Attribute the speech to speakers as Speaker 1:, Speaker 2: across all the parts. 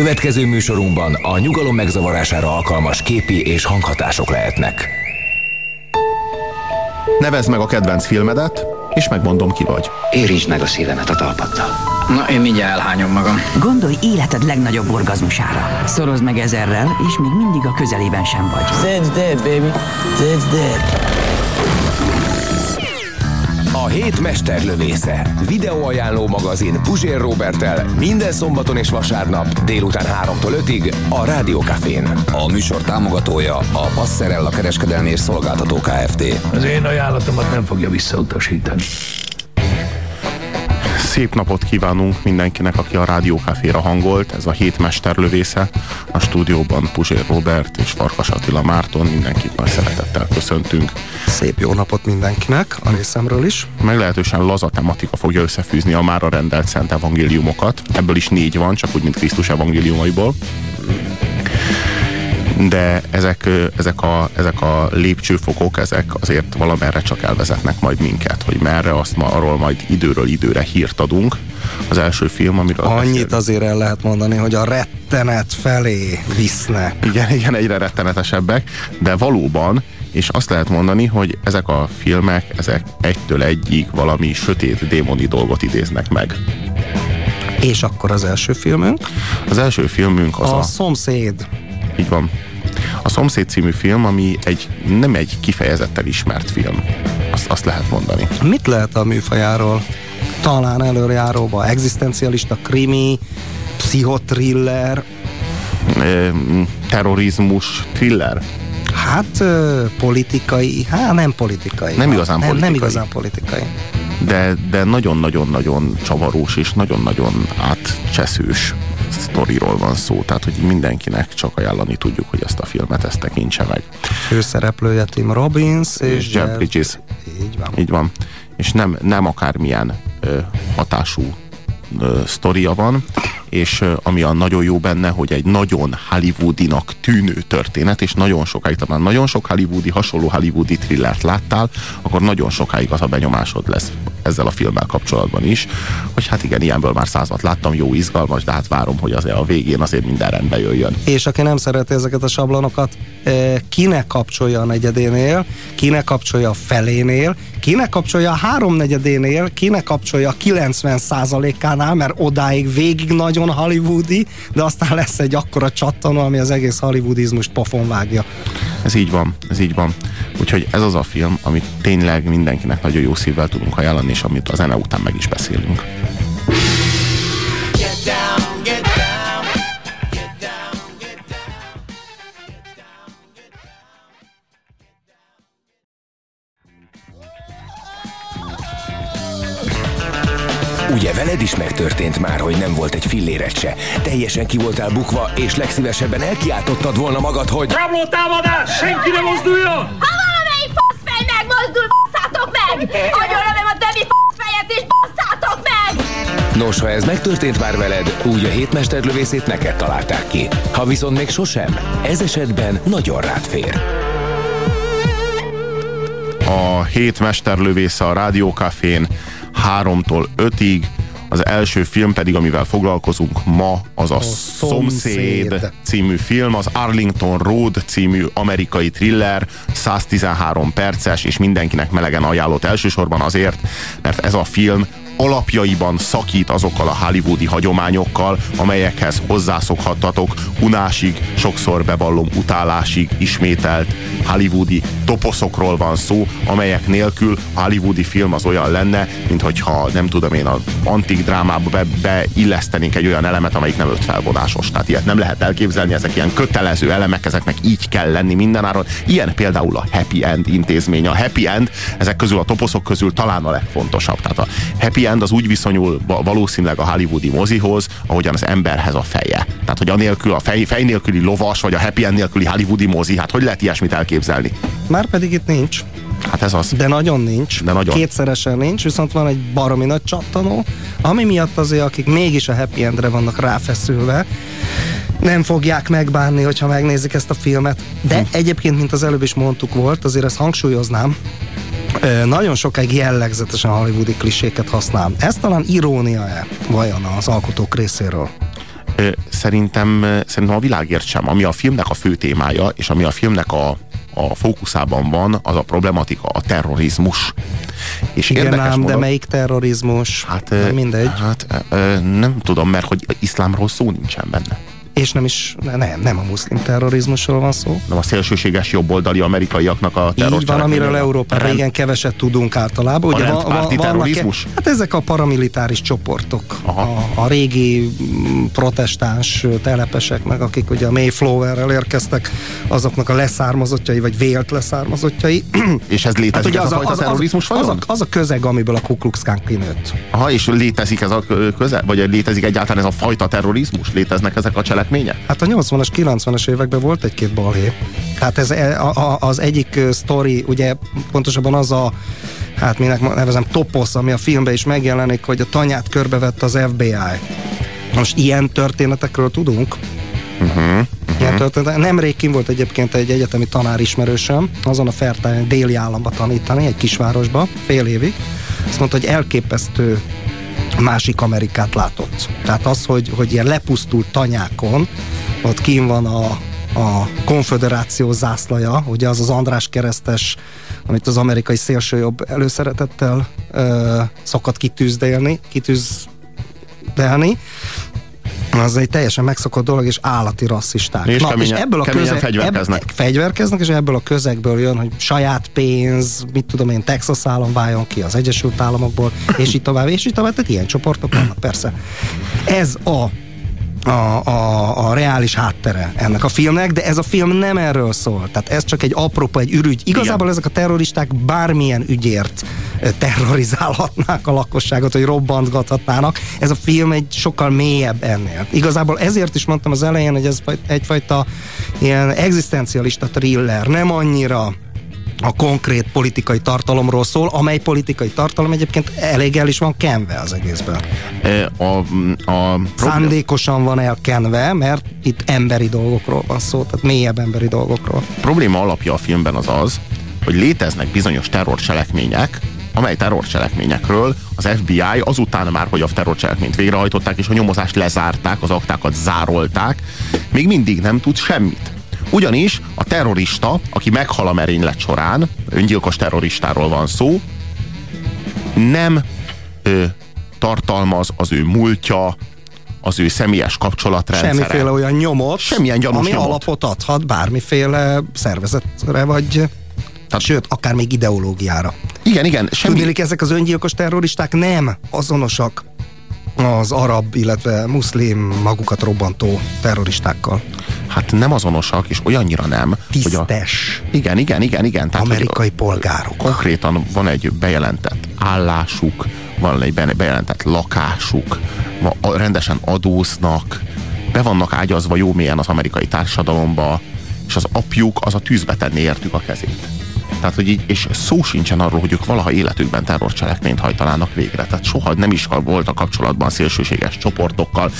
Speaker 1: Következő műsorunkban a nyugalom megzavarására alkalmas képi és hanghatások lehetnek.
Speaker 2: Nevezd meg a kedvenc filmedet, és megmondom ki vagy.
Speaker 3: Érintsd meg a szívemet a talpaddal. Na, én mindjárt elhányom magam.
Speaker 4: Gondolj életed legnagyobb orgazmusára. Szorozd meg ezerrel, és még mindig a közelében sem vagy.
Speaker 5: That's dead, baby. That's dead.
Speaker 1: Hét mesterlövésze. Videóajánló magazin Puzsér Robertel minden szombaton és vasárnap délután 3-tól 5-ig a Rádiókafén. A műsor támogatója a Passerella kereskedelmi és szolgáltató Kft.
Speaker 6: Az én ajánlatomat nem fogja visszautasítani.
Speaker 2: Szép napot kívánunk mindenkinek, aki a Rádiókaféra hangolt. Ez a hét mesterlövésze. A stúdióban Puzsér Robert és Farkas Attila Márton. Mindenkit nagy szeretettel köszöntünk.
Speaker 7: Szép jó napot mindenkinek, a részemről is.
Speaker 2: Meglehetősen laza tematika fogja összefűzni a mára rendelt szent evangéliumokat. Ebből is négy van, csak úgy, mint Krisztus evangéliumaiból de ezek, ezek, a, ezek a lépcsőfokok, ezek azért valamerre csak elvezetnek majd minket, hogy merre, azt ma arról majd időről időre hírt adunk. Az első film, amiről
Speaker 7: Annyit
Speaker 2: beszél...
Speaker 7: azért el lehet mondani, hogy a rettenet felé visznek.
Speaker 2: Igen, igen, egyre rettenetesebbek, de valóban és azt lehet mondani, hogy ezek a filmek, ezek egytől egyig valami sötét démoni dolgot idéznek meg.
Speaker 7: És akkor az első filmünk?
Speaker 2: Az első filmünk az
Speaker 7: a...
Speaker 2: a...
Speaker 7: A szomszéd.
Speaker 2: Így van. A Szomszéd című film, ami egy, nem egy kifejezetten ismert film. Azt, azt lehet mondani.
Speaker 7: Mit lehet a műfajáról? Talán előrejáróba egzisztencialista krimi, pszichotriller.
Speaker 2: Terrorizmus, thriller?
Speaker 7: Hát politikai, hát nem politikai.
Speaker 2: Nem igazán
Speaker 7: nem,
Speaker 2: politikai.
Speaker 7: Nem igazán politikai.
Speaker 2: De, de nagyon-nagyon-nagyon csavarós és nagyon-nagyon átcseszős sztoriról van szó, tehát hogy mindenkinek csak ajánlani tudjuk, hogy ezt a filmet ezt tekintse meg.
Speaker 7: Főszereplője Tim Robbins és,
Speaker 2: és Jeff Bridges.
Speaker 7: Így van.
Speaker 2: Így van. És nem, nem akármilyen ö, hatású ö, sztoria van, és ami a nagyon jó benne, hogy egy nagyon hollywoodinak tűnő történet, és nagyon sokáig, talán nagyon sok hollywoodi, hasonló hollywoodi thrillert láttál, akkor nagyon sokáig az a benyomásod lesz ezzel a filmmel kapcsolatban is, hogy hát igen, ilyenből már százat láttam, jó, izgalmas, de hát várom, hogy azért a végén azért minden rendbe jöjjön.
Speaker 7: És aki nem szereti ezeket a sablonokat, kinek kapcsolja a negyedénél, kinek kapcsolja a felénél, kinek kapcsolja a háromnegyedénél, kinek kapcsolja a 90 ánál mert odáig végig nagyon hollywoodi, de aztán lesz egy akkora csattanó, ami az egész hollywoodizmust pofon vágja.
Speaker 2: Ez így van, ez így van. Úgyhogy ez az a film, amit tényleg mindenkinek nagyon jó szívvel tudunk ajánlani, és amit a zene után meg is beszélünk.
Speaker 1: Ugye veled is megtörtént már, hogy nem volt egy filléret se. Teljesen ki voltál bukva, és legszívesebben elkiáltottad volna magad, hogy...
Speaker 6: Rabló támadás! Senki ne mozduljon!
Speaker 8: Ha valamelyik faszfej megmozdul, basszátok meg! Agyonlövöm a többi faszfejet, és basszátok meg!
Speaker 1: Nos, ha ez megtörtént már veled, úgy a hétmesterlövészét neked találták ki. Ha viszont még sosem, ez esetben nagyon rád fér.
Speaker 2: A hét mesterlövésze a Rádiókafén 3-tól 5-ig, az első film pedig, amivel foglalkozunk ma, az a, a Szomszéd. Szomszéd című film, az Arlington Road című amerikai thriller, 113 perces, és mindenkinek melegen ajánlott elsősorban azért, mert ez a film alapjaiban szakít azokkal a hollywoodi hagyományokkal, amelyekhez hozzászokhattatok, unásig, sokszor bevallom utálásig ismételt hollywoodi toposzokról van szó, amelyek nélkül a hollywoodi film az olyan lenne, mint hogyha nem tudom én, az antik drámába be, beillesztenénk egy olyan elemet, amelyik nem öt felvonásos. Tehát ilyet nem lehet elképzelni, ezek ilyen kötelező elemek, ezeknek így kell lenni mindenáron. Ilyen például a Happy End intézmény. A Happy End ezek közül a toposzok közül talán a legfontosabb. Tehát a Happy End az úgy viszonyul valószínűleg a hollywoodi mozihoz, ahogyan az emberhez a feje. Tehát, hogy anélkül, a fej, fej nélküli lovas, vagy a happy end nélküli hollywoodi mozi, hát hogy lehet ilyesmit elképzelni?
Speaker 7: Már pedig itt nincs.
Speaker 2: Hát ez az.
Speaker 7: De nagyon nincs.
Speaker 2: De nagyon.
Speaker 7: Kétszeresen nincs, viszont van egy baromi nagy csattanó, ami miatt azért, akik mégis a happy endre vannak ráfeszülve, nem fogják megbánni, hogyha megnézik ezt a filmet. De hm. egyébként, mint az előbb is mondtuk volt, azért ezt hangsúlyoznám, nagyon sokáig jellegzetesen hollywoodi kliséket használ. Ez talán irónia-e vajon az alkotók részéről?
Speaker 2: Szerintem, szerintem a világért sem. Ami a filmnek a fő témája, és ami a filmnek a, a fókuszában van, az a problematika, a terrorizmus.
Speaker 7: És Igen ám, módon, de melyik terrorizmus?
Speaker 2: Hát, mindegy. Hát nem tudom, mert hogy iszlámról szó nincsen benne
Speaker 7: és nem is, nem, nem a muszlim terrorizmusról van szó.
Speaker 2: Nem a szélsőséges jobboldali amerikaiaknak a
Speaker 7: terror Így van, amiről Európában rend... régen keveset tudunk általában.
Speaker 2: Ugye a van, van, terrorizmus?
Speaker 7: Hát ezek a paramilitáris csoportok. A, a régi mm, protestáns telepeseknek, akik ugye a Mayflowerrel érkeztek, azoknak a leszármazottjai, vagy vélt leszármazottjai.
Speaker 2: És ez létezik hát, ez a, az, a terrorizmus
Speaker 7: az, az, az, a, az a közeg, amiből a Ku Klux Klan kinőtt.
Speaker 2: Aha, és létezik ez a közeg? Vagy létezik egyáltalán ez a fajta terrorizmus? Léteznek ezek a cselekmények? Cselekménye?
Speaker 7: Hát a 80-as, 90-es években volt egy-két balhé. Tehát ez e, a, a, az egyik sztori, ugye pontosabban az a hát minek nevezem toposz, ami a filmben is megjelenik, hogy a tanyát körbevett az FBI. Most ilyen történetekről tudunk? Uh-huh. Ilyen történet. Nemrég kim volt egyébként egy egyetemi tanárismerősöm, azon a Fertáján déli államba tanítani, egy kisvárosba, fél évig. Azt mondta, hogy elképesztő másik Amerikát látott. Tehát az, hogy, hogy ilyen lepusztult tanyákon, ott kín van a, a konföderáció zászlaja, ugye az az András keresztes, amit az amerikai szélsőjobb előszeretettel ö, szokott kitűzdélni, kitűzdelni, az egy teljesen megszokott dolog, és állati rasszisták.
Speaker 2: És, Na, keményen, és ebből a közeg,
Speaker 7: fegyverkeznek. Ebb, fegyverkeznek, és ebből a közegből jön, hogy saját pénz, mit tudom én, Texas állam váljon ki az Egyesült Államokból, és így tovább, és így tovább, tehát ilyen csoportok vannak, persze. Ez a a, a, a reális háttere ennek a filmnek, de ez a film nem erről szól. Tehát ez csak egy aprópa, egy ürügy. Igazából Igen. ezek a terroristák bármilyen ügyért terrorizálhatnák a lakosságot, hogy robbantgathatnának. Ez a film egy sokkal mélyebb ennél. Igazából ezért is mondtam az elején, hogy ez egyfajta ilyen egzisztencialista thriller, nem annyira a konkrét politikai tartalomról szól, amely politikai tartalom egyébként elég el is van kenve az egészben.
Speaker 2: E, a, a
Speaker 7: Szándékosan van elkenve, mert itt emberi dolgokról van szó, tehát mélyebb emberi dolgokról.
Speaker 2: A probléma alapja a filmben az az, hogy léteznek bizonyos terrorcselekmények, amely terrorcselekményekről az FBI azután már, hogy a terrorcselekményt végrehajtották, és a nyomozást lezárták, az aktákat zárolták, még mindig nem tud semmit. Ugyanis a terrorista, aki meghal a merénylet során, öngyilkos terroristáról van szó, nem ö, tartalmaz az ő múltja, az ő személyes kapcsolatrendszere.
Speaker 7: Semmiféle olyan nyomot,
Speaker 2: Semmilyen gyanús
Speaker 7: ami
Speaker 2: nyomot.
Speaker 7: alapot adhat bármiféle szervezetre, vagy tehát, sőt, akár még ideológiára.
Speaker 2: Igen, igen.
Speaker 7: Semmi... Tudnélik, ezek az öngyilkos terroristák nem azonosak az arab, illetve muszlim magukat robbantó terroristákkal.
Speaker 2: Hát nem azonosak, és olyannyira nem.
Speaker 7: Tisztes.
Speaker 2: Hogy a... Igen, igen, igen, igen.
Speaker 7: Tehát, Amerikai hogy polgárok.
Speaker 2: Konkrétan van egy bejelentett állásuk, van egy bejelentett lakásuk, rendesen adóznak, be vannak ágyazva jó mélyen az amerikai társadalomba, és az apjuk az a tűzbe tenni értük a kezét. Tehát, hogy így, és szó sincsen arról, hogy ők valaha életükben terrorcselekményt hajtanának végre. Tehát soha nem is volt a kapcsolatban szélsőséges csoportokkal.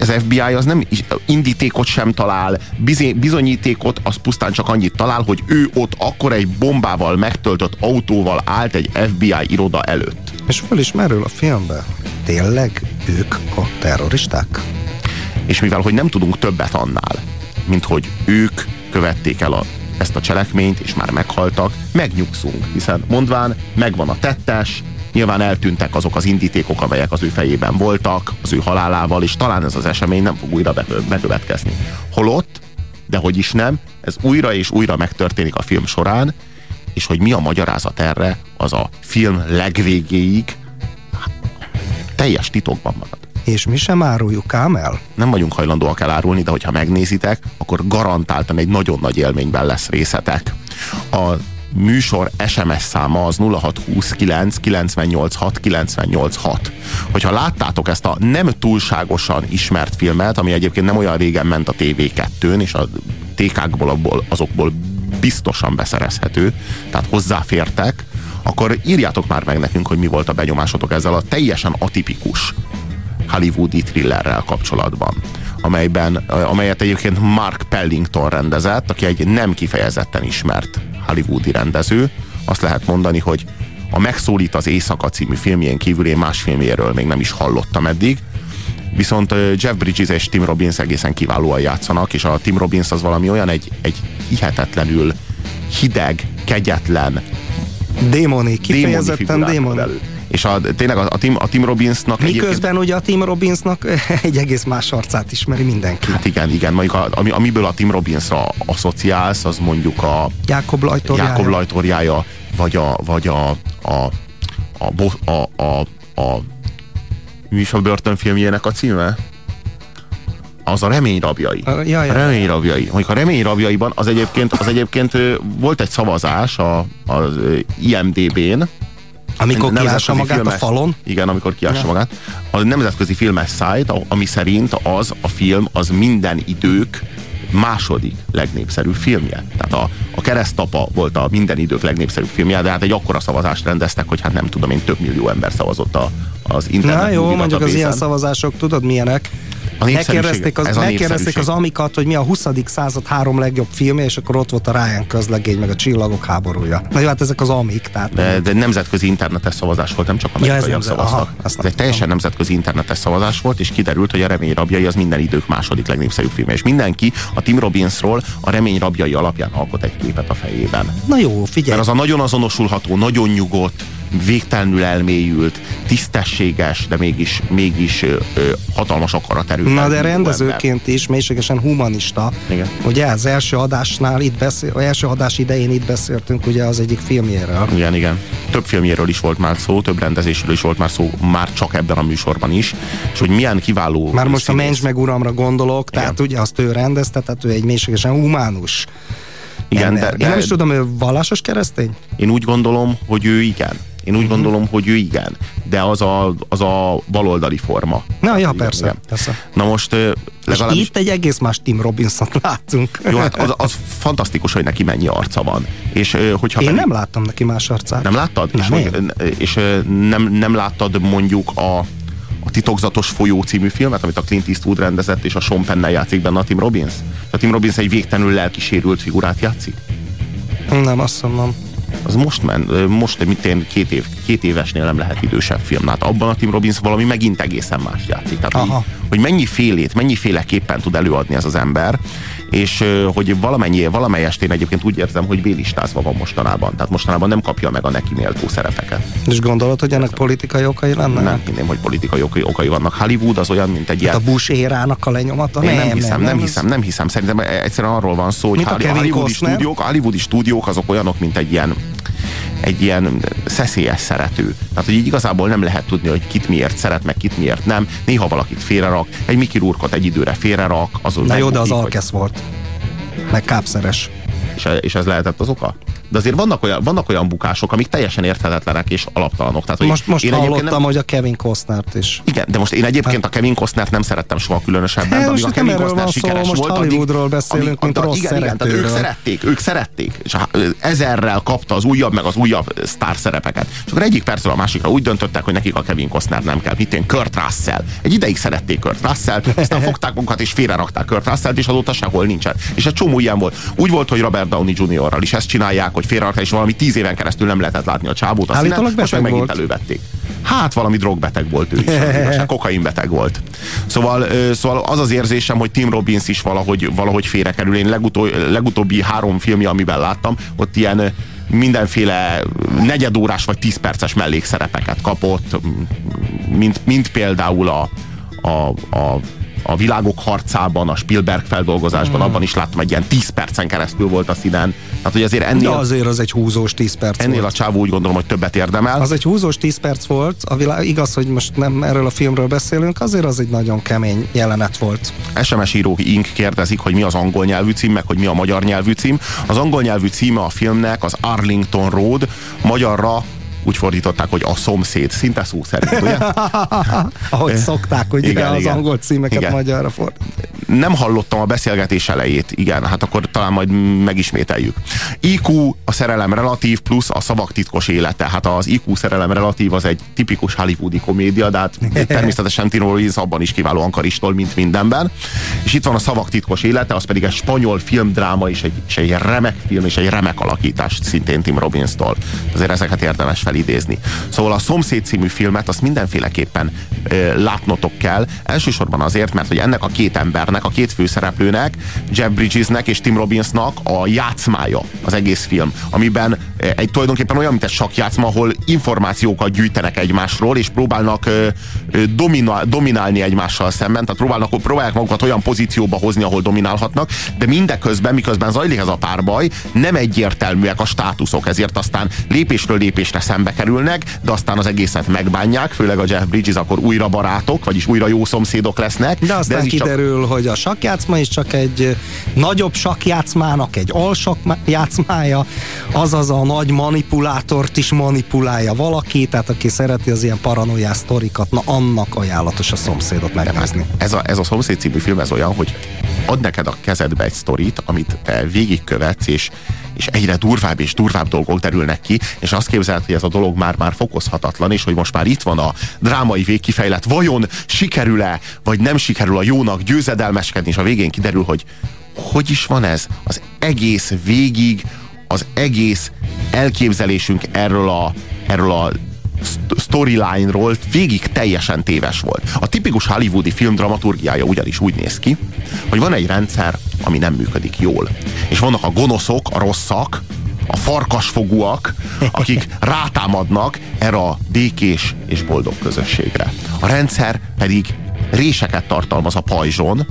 Speaker 2: Az FBI az nem indítékot sem talál, bizonyítékot, az pusztán csak annyit talál, hogy ő ott akkor egy bombával megtöltött autóval állt egy FBI iroda előtt.
Speaker 7: És fel is merül a filmbe. Tényleg ők a terroristák?
Speaker 2: És mivel, hogy nem tudunk többet annál, mint hogy ők követték el a ezt a cselekményt, és már meghaltak, megnyugszunk, hiszen mondván megvan a tettes, nyilván eltűntek azok az indítékok, amelyek az ő fejében voltak, az ő halálával, és talán ez az esemény nem fog újra bekövetkezni. Holott, de hogy is nem, ez újra és újra megtörténik a film során, és hogy mi a magyarázat erre, az a film legvégéig teljes titokban marad.
Speaker 7: És mi sem áruljuk ám el?
Speaker 2: Nem vagyunk hajlandóak elárulni, de hogyha megnézitek, akkor garantáltan egy nagyon nagy élményben lesz részetek. A műsor SMS száma az 0629 986 986. Hogyha láttátok ezt a nem túlságosan ismert filmet, ami egyébként nem olyan régen ment a TV2-n, és a TK-kból azokból biztosan beszerezhető, tehát hozzáfértek, akkor írjátok már meg nekünk, hogy mi volt a benyomásotok ezzel a teljesen atipikus hollywoodi thrillerrel kapcsolatban, amelyben, amelyet egyébként Mark Pellington rendezett, aki egy nem kifejezetten ismert hollywoodi rendező. Azt lehet mondani, hogy a Megszólít az Éjszaka című filmjén kívül én más filmjéről még nem is hallottam eddig, viszont Jeff Bridges és Tim Robbins egészen kiválóan játszanak, és a Tim Robbins az valami olyan egy, egy hihetetlenül hideg, kegyetlen,
Speaker 7: démoni, kifejezetten démoni.
Speaker 2: És a, tényleg a, a, Tim, a Tim Robbinsnak...
Speaker 7: Miközben ugye a Tim Robbinsnak egy egész más arcát ismeri mindenki.
Speaker 2: Hát igen, igen. Mondjuk a, ami, amiből a Tim Robbinsra asszociálsz, az mondjuk a...
Speaker 7: Jákob Lajtorjája.
Speaker 2: Jákob Lajtorjája, vagy a, vagy a, a, a, a, a, a, a mi is a börtönfilmjének a címe? az a remény rabjai. A,
Speaker 7: ja, ja.
Speaker 2: a remény rabjai. Mondjuk a remény rabjaiban az egyébként, az egyébként volt egy szavazás a, az IMDB-n,
Speaker 7: amikor kiássa magát filmes, a falon?
Speaker 2: Igen, amikor kiássa ja. magát. A nemzetközi filmes szájt, ami szerint az a film az minden idők második legnépszerűbb filmje. Tehát a, a Keresztapa volt a minden idők legnépszerűbb filmje, de hát egy akkora szavazást rendeztek, hogy hát nem tudom én, több millió ember szavazott a, az internet.
Speaker 7: Na jó, mondjuk az ilyen szavazások, tudod milyenek? A megkérdezték az, megkérdezték az amikat, hogy mi a 20. század három legjobb filmje, és akkor ott volt a Ryan közlegény, meg a Csillagok háborúja. Na jó, hát ezek az amik. Tehát
Speaker 2: de, de nemzetközi internetes szavazás volt, nem csak amerikaiak ja, ez szavaztak. Aha, ez egy teljesen nemzetközi internetes szavazás volt, és kiderült, hogy a Remény rabjai az minden idők második legnépszerűbb filmje. És mindenki a Tim Robbinsról a Remény rabjai alapján alkot egy képet a fejében.
Speaker 7: Na jó, figyelj.
Speaker 2: Mert az a nagyon azonosulható, nagyon nyugodt, végtelenül elmélyült, tisztességes, de mégis, mégis ö, hatalmas akaraterő.
Speaker 7: Na de rendezőként ember. is mélységesen humanista. Igen. Ugye az első adásnál itt beszél, az első adás idején itt beszéltünk ugye az egyik filmjéről.
Speaker 2: Igen, igen. Több filmjéről is volt már szó, több rendezésről is volt már szó, már csak ebben a műsorban is. És hogy milyen kiváló
Speaker 7: Már most színész. a Mencs meg uramra gondolok, igen. tehát ugye azt ő rendezte, tehát ő egy mélységesen humánus igen, de, de, Én nem is tudom, ő vallásos keresztény?
Speaker 2: Én úgy gondolom, hogy ő igen. Én úgy gondolom, hogy ő igen, de az a, az a baloldali forma.
Speaker 7: Na, ja, persze, igen. persze.
Speaker 2: Na most
Speaker 7: legalábbis... És itt egy egész más Tim robinson látunk.
Speaker 2: Jó, hát az, az fantasztikus, hogy neki mennyi arca van. És, hogyha
Speaker 7: Én pedig... nem láttam neki más arcát.
Speaker 2: Nem láttad?
Speaker 7: Nem,
Speaker 2: és, hogy, és nem, nem láttad mondjuk a, a Titokzatos folyó című filmet, amit a Clint Eastwood rendezett, és a Sean Penn játszik benne a Tim Robbins? A Tim Robbins egy végtelenül lelkisérült figurát játszik?
Speaker 7: Nem, azt mondom
Speaker 2: az most ment, most mit én két, év, két évesnél nem lehet idősebb film. Hát abban a Tim Robbins valami megint egészen más játszik. Tehát, hogy, hogy mennyi félét, mennyi féleképpen tud előadni ez az ember, és hogy valamennyi, valamelyest én egyébként úgy érzem, hogy bélistázva van mostanában. Tehát mostanában nem kapja meg a neki méltó szerepeket.
Speaker 7: És gondolod, hogy ennek politikai okai lenne?
Speaker 2: Nem hinném, hogy politikai okai, okai vannak. Hollywood az olyan, mint egy ilyen...
Speaker 7: Hát a Bush érának a lenyomata?
Speaker 2: Nem, nem hiszem, nem, nem, hiszem, nem hiszem. Szerintem egyszerűen arról van szó, hogy Hollywoodi stúdiók, Hollywoodi stúdiók azok olyanok, mint egy ilyen egy ilyen szeszélyes szerető. Tehát, hogy így igazából nem lehet tudni, hogy kit miért szeret, meg kit miért nem. Néha valakit félrerak, egy Mickey Rourke-ot egy időre félrerak.
Speaker 7: Azon Na jó, de az Alkesz volt. Meg kápszeres.
Speaker 2: És, és ez lehetett az oka? de azért vannak olyan, vannak olyan bukások, amik teljesen érthetetlenek és alaptalanok. Tehát,
Speaker 7: hogy most most én hallottam, nem... hogy a Kevin Costnert is.
Speaker 2: Igen, de most én egyébként hát... a Kevin Costnert nem szerettem soha különösebben, de amíg a Kevin Costner sikeres
Speaker 7: szó,
Speaker 2: volt,
Speaker 7: most Hollywoodról beszélünk, mint rossz
Speaker 2: igen, igen, tehát ők szerették, ők szerették, és ezerrel kapta az újabb, meg az újabb sztár szerepeket. És akkor egyik percről a másikra úgy döntöttek, hogy nekik a Kevin Costner nem kell. Mit én Kurt Russell. Egy ideig szerették Kurt Russell, aztán fogták magukat és félrerakták Kurt Russell, és azóta sehol nincsen. És egy csomó ilyen volt. Úgy volt, hogy Robert Downey Jr.-ral is ezt csinálják, hogy félrerakták, és valami tíz éven keresztül nem lehetett látni a csábót a színen, most meg megint elővették. Hát valami drogbeteg volt ő is, kokainbeteg volt. Szóval, szóval az az érzésem, hogy Tim Robbins is valahogy, valahogy félrekerül. Én legutó, legutóbbi három filmje, amiben láttam, ott ilyen mindenféle negyedórás vagy tíz perces mellékszerepeket kapott, mint, mint például a, a, a a világok harcában, a Spielberg feldolgozásban, hmm. abban is láttam, egy ilyen 10 percen keresztül volt a színen. Tehát, hogy azért ennél...
Speaker 7: De azért az egy húzós 10 perc
Speaker 2: Ennél
Speaker 7: volt.
Speaker 2: a csávó úgy gondolom, hogy többet érdemel.
Speaker 7: Az egy húzós 10 perc volt, a világ, igaz, hogy most nem erről a filmről beszélünk, azért az egy nagyon kemény jelenet volt.
Speaker 2: SMS íróink kérdezik, hogy mi az angol nyelvű cím, meg hogy mi a magyar nyelvű cím. Az angol nyelvű címe a filmnek az Arlington Road, magyarra úgy fordították, hogy a szomszéd, szinte szó szerint, ugye?
Speaker 7: Ahogy szokták, hogy igen, az igen. angol címeket igen. magyarra fordítani.
Speaker 2: nem hallottam a beszélgetés elejét. Igen, hát akkor talán majd megismételjük. IQ a szerelem relatív plusz a szavak titkos élete. Hát az IQ szerelem relatív az egy tipikus hollywoodi komédia, de hát természetesen Tino Robbins abban is kiválóan karistol, mint mindenben. És itt van a szavak titkos élete, az pedig egy spanyol filmdráma és egy, és egy remek film és egy remek alakítás szintén Tim Robbins-tól. Azért ezeket érdemes felidézni. Szóval a Szomszéd című filmet azt mindenféleképpen ö, látnotok kell. Elsősorban azért, mert hogy ennek a két embernek, a két főszereplőnek, Jeff Bridgesnek és Tim Robbinsnak a játszmája az egész film, amiben egy tulajdonképpen olyan, mint egy sakjátszma, ahol információkat gyűjtenek egymásról, és próbálnak ö, ö, dominál, dominálni egymással szemben, tehát próbálnak, próbálják magukat olyan pozícióba hozni, ahol dominálhatnak, de mindeközben, miközben zajlik ez a párbaj, nem egyértelműek a státuszok, ezért aztán lépésről lépésre szembe kerülnek, de aztán az egészet megbánják, főleg a Jeff Bridges akkor újra barátok, vagyis újra jó szomszédok lesznek.
Speaker 7: De aztán de kiderül, csak... hogy a sakjátszma is csak egy nagyobb sakjátszmának egy alsakjátszmája, azaz a nagy manipulátort is manipulálja valaki, tehát aki szereti az ilyen paranoiás sztorikat, na annak ajánlatos a szomszédot megnézni.
Speaker 2: Ez a, ez a szomszéd című film ez olyan, hogy ad neked a kezedbe egy sztorit, amit te végigkövetsz, és, és egyre durvább és durvább dolgok derülnek ki, és azt képzeled, hogy ez a dolog már már fokozhatatlan, és hogy most már itt van a drámai végkifejlet, vajon sikerül-e, vagy nem sikerül a jónak győzedelmeskedni, és a végén kiderül, hogy hogy is van ez? Az egész végig, az egész elképzelésünk erről a, erről a storyline-ról végig teljesen téves volt. A tipikus hollywoodi film dramaturgiája ugyanis úgy néz ki, hogy van egy rendszer, ami nem működik jól. És vannak a gonoszok, a rosszak, a farkasfogúak, akik rátámadnak erre a békés és boldog közösségre. A rendszer pedig réseket tartalmaz a pajzson,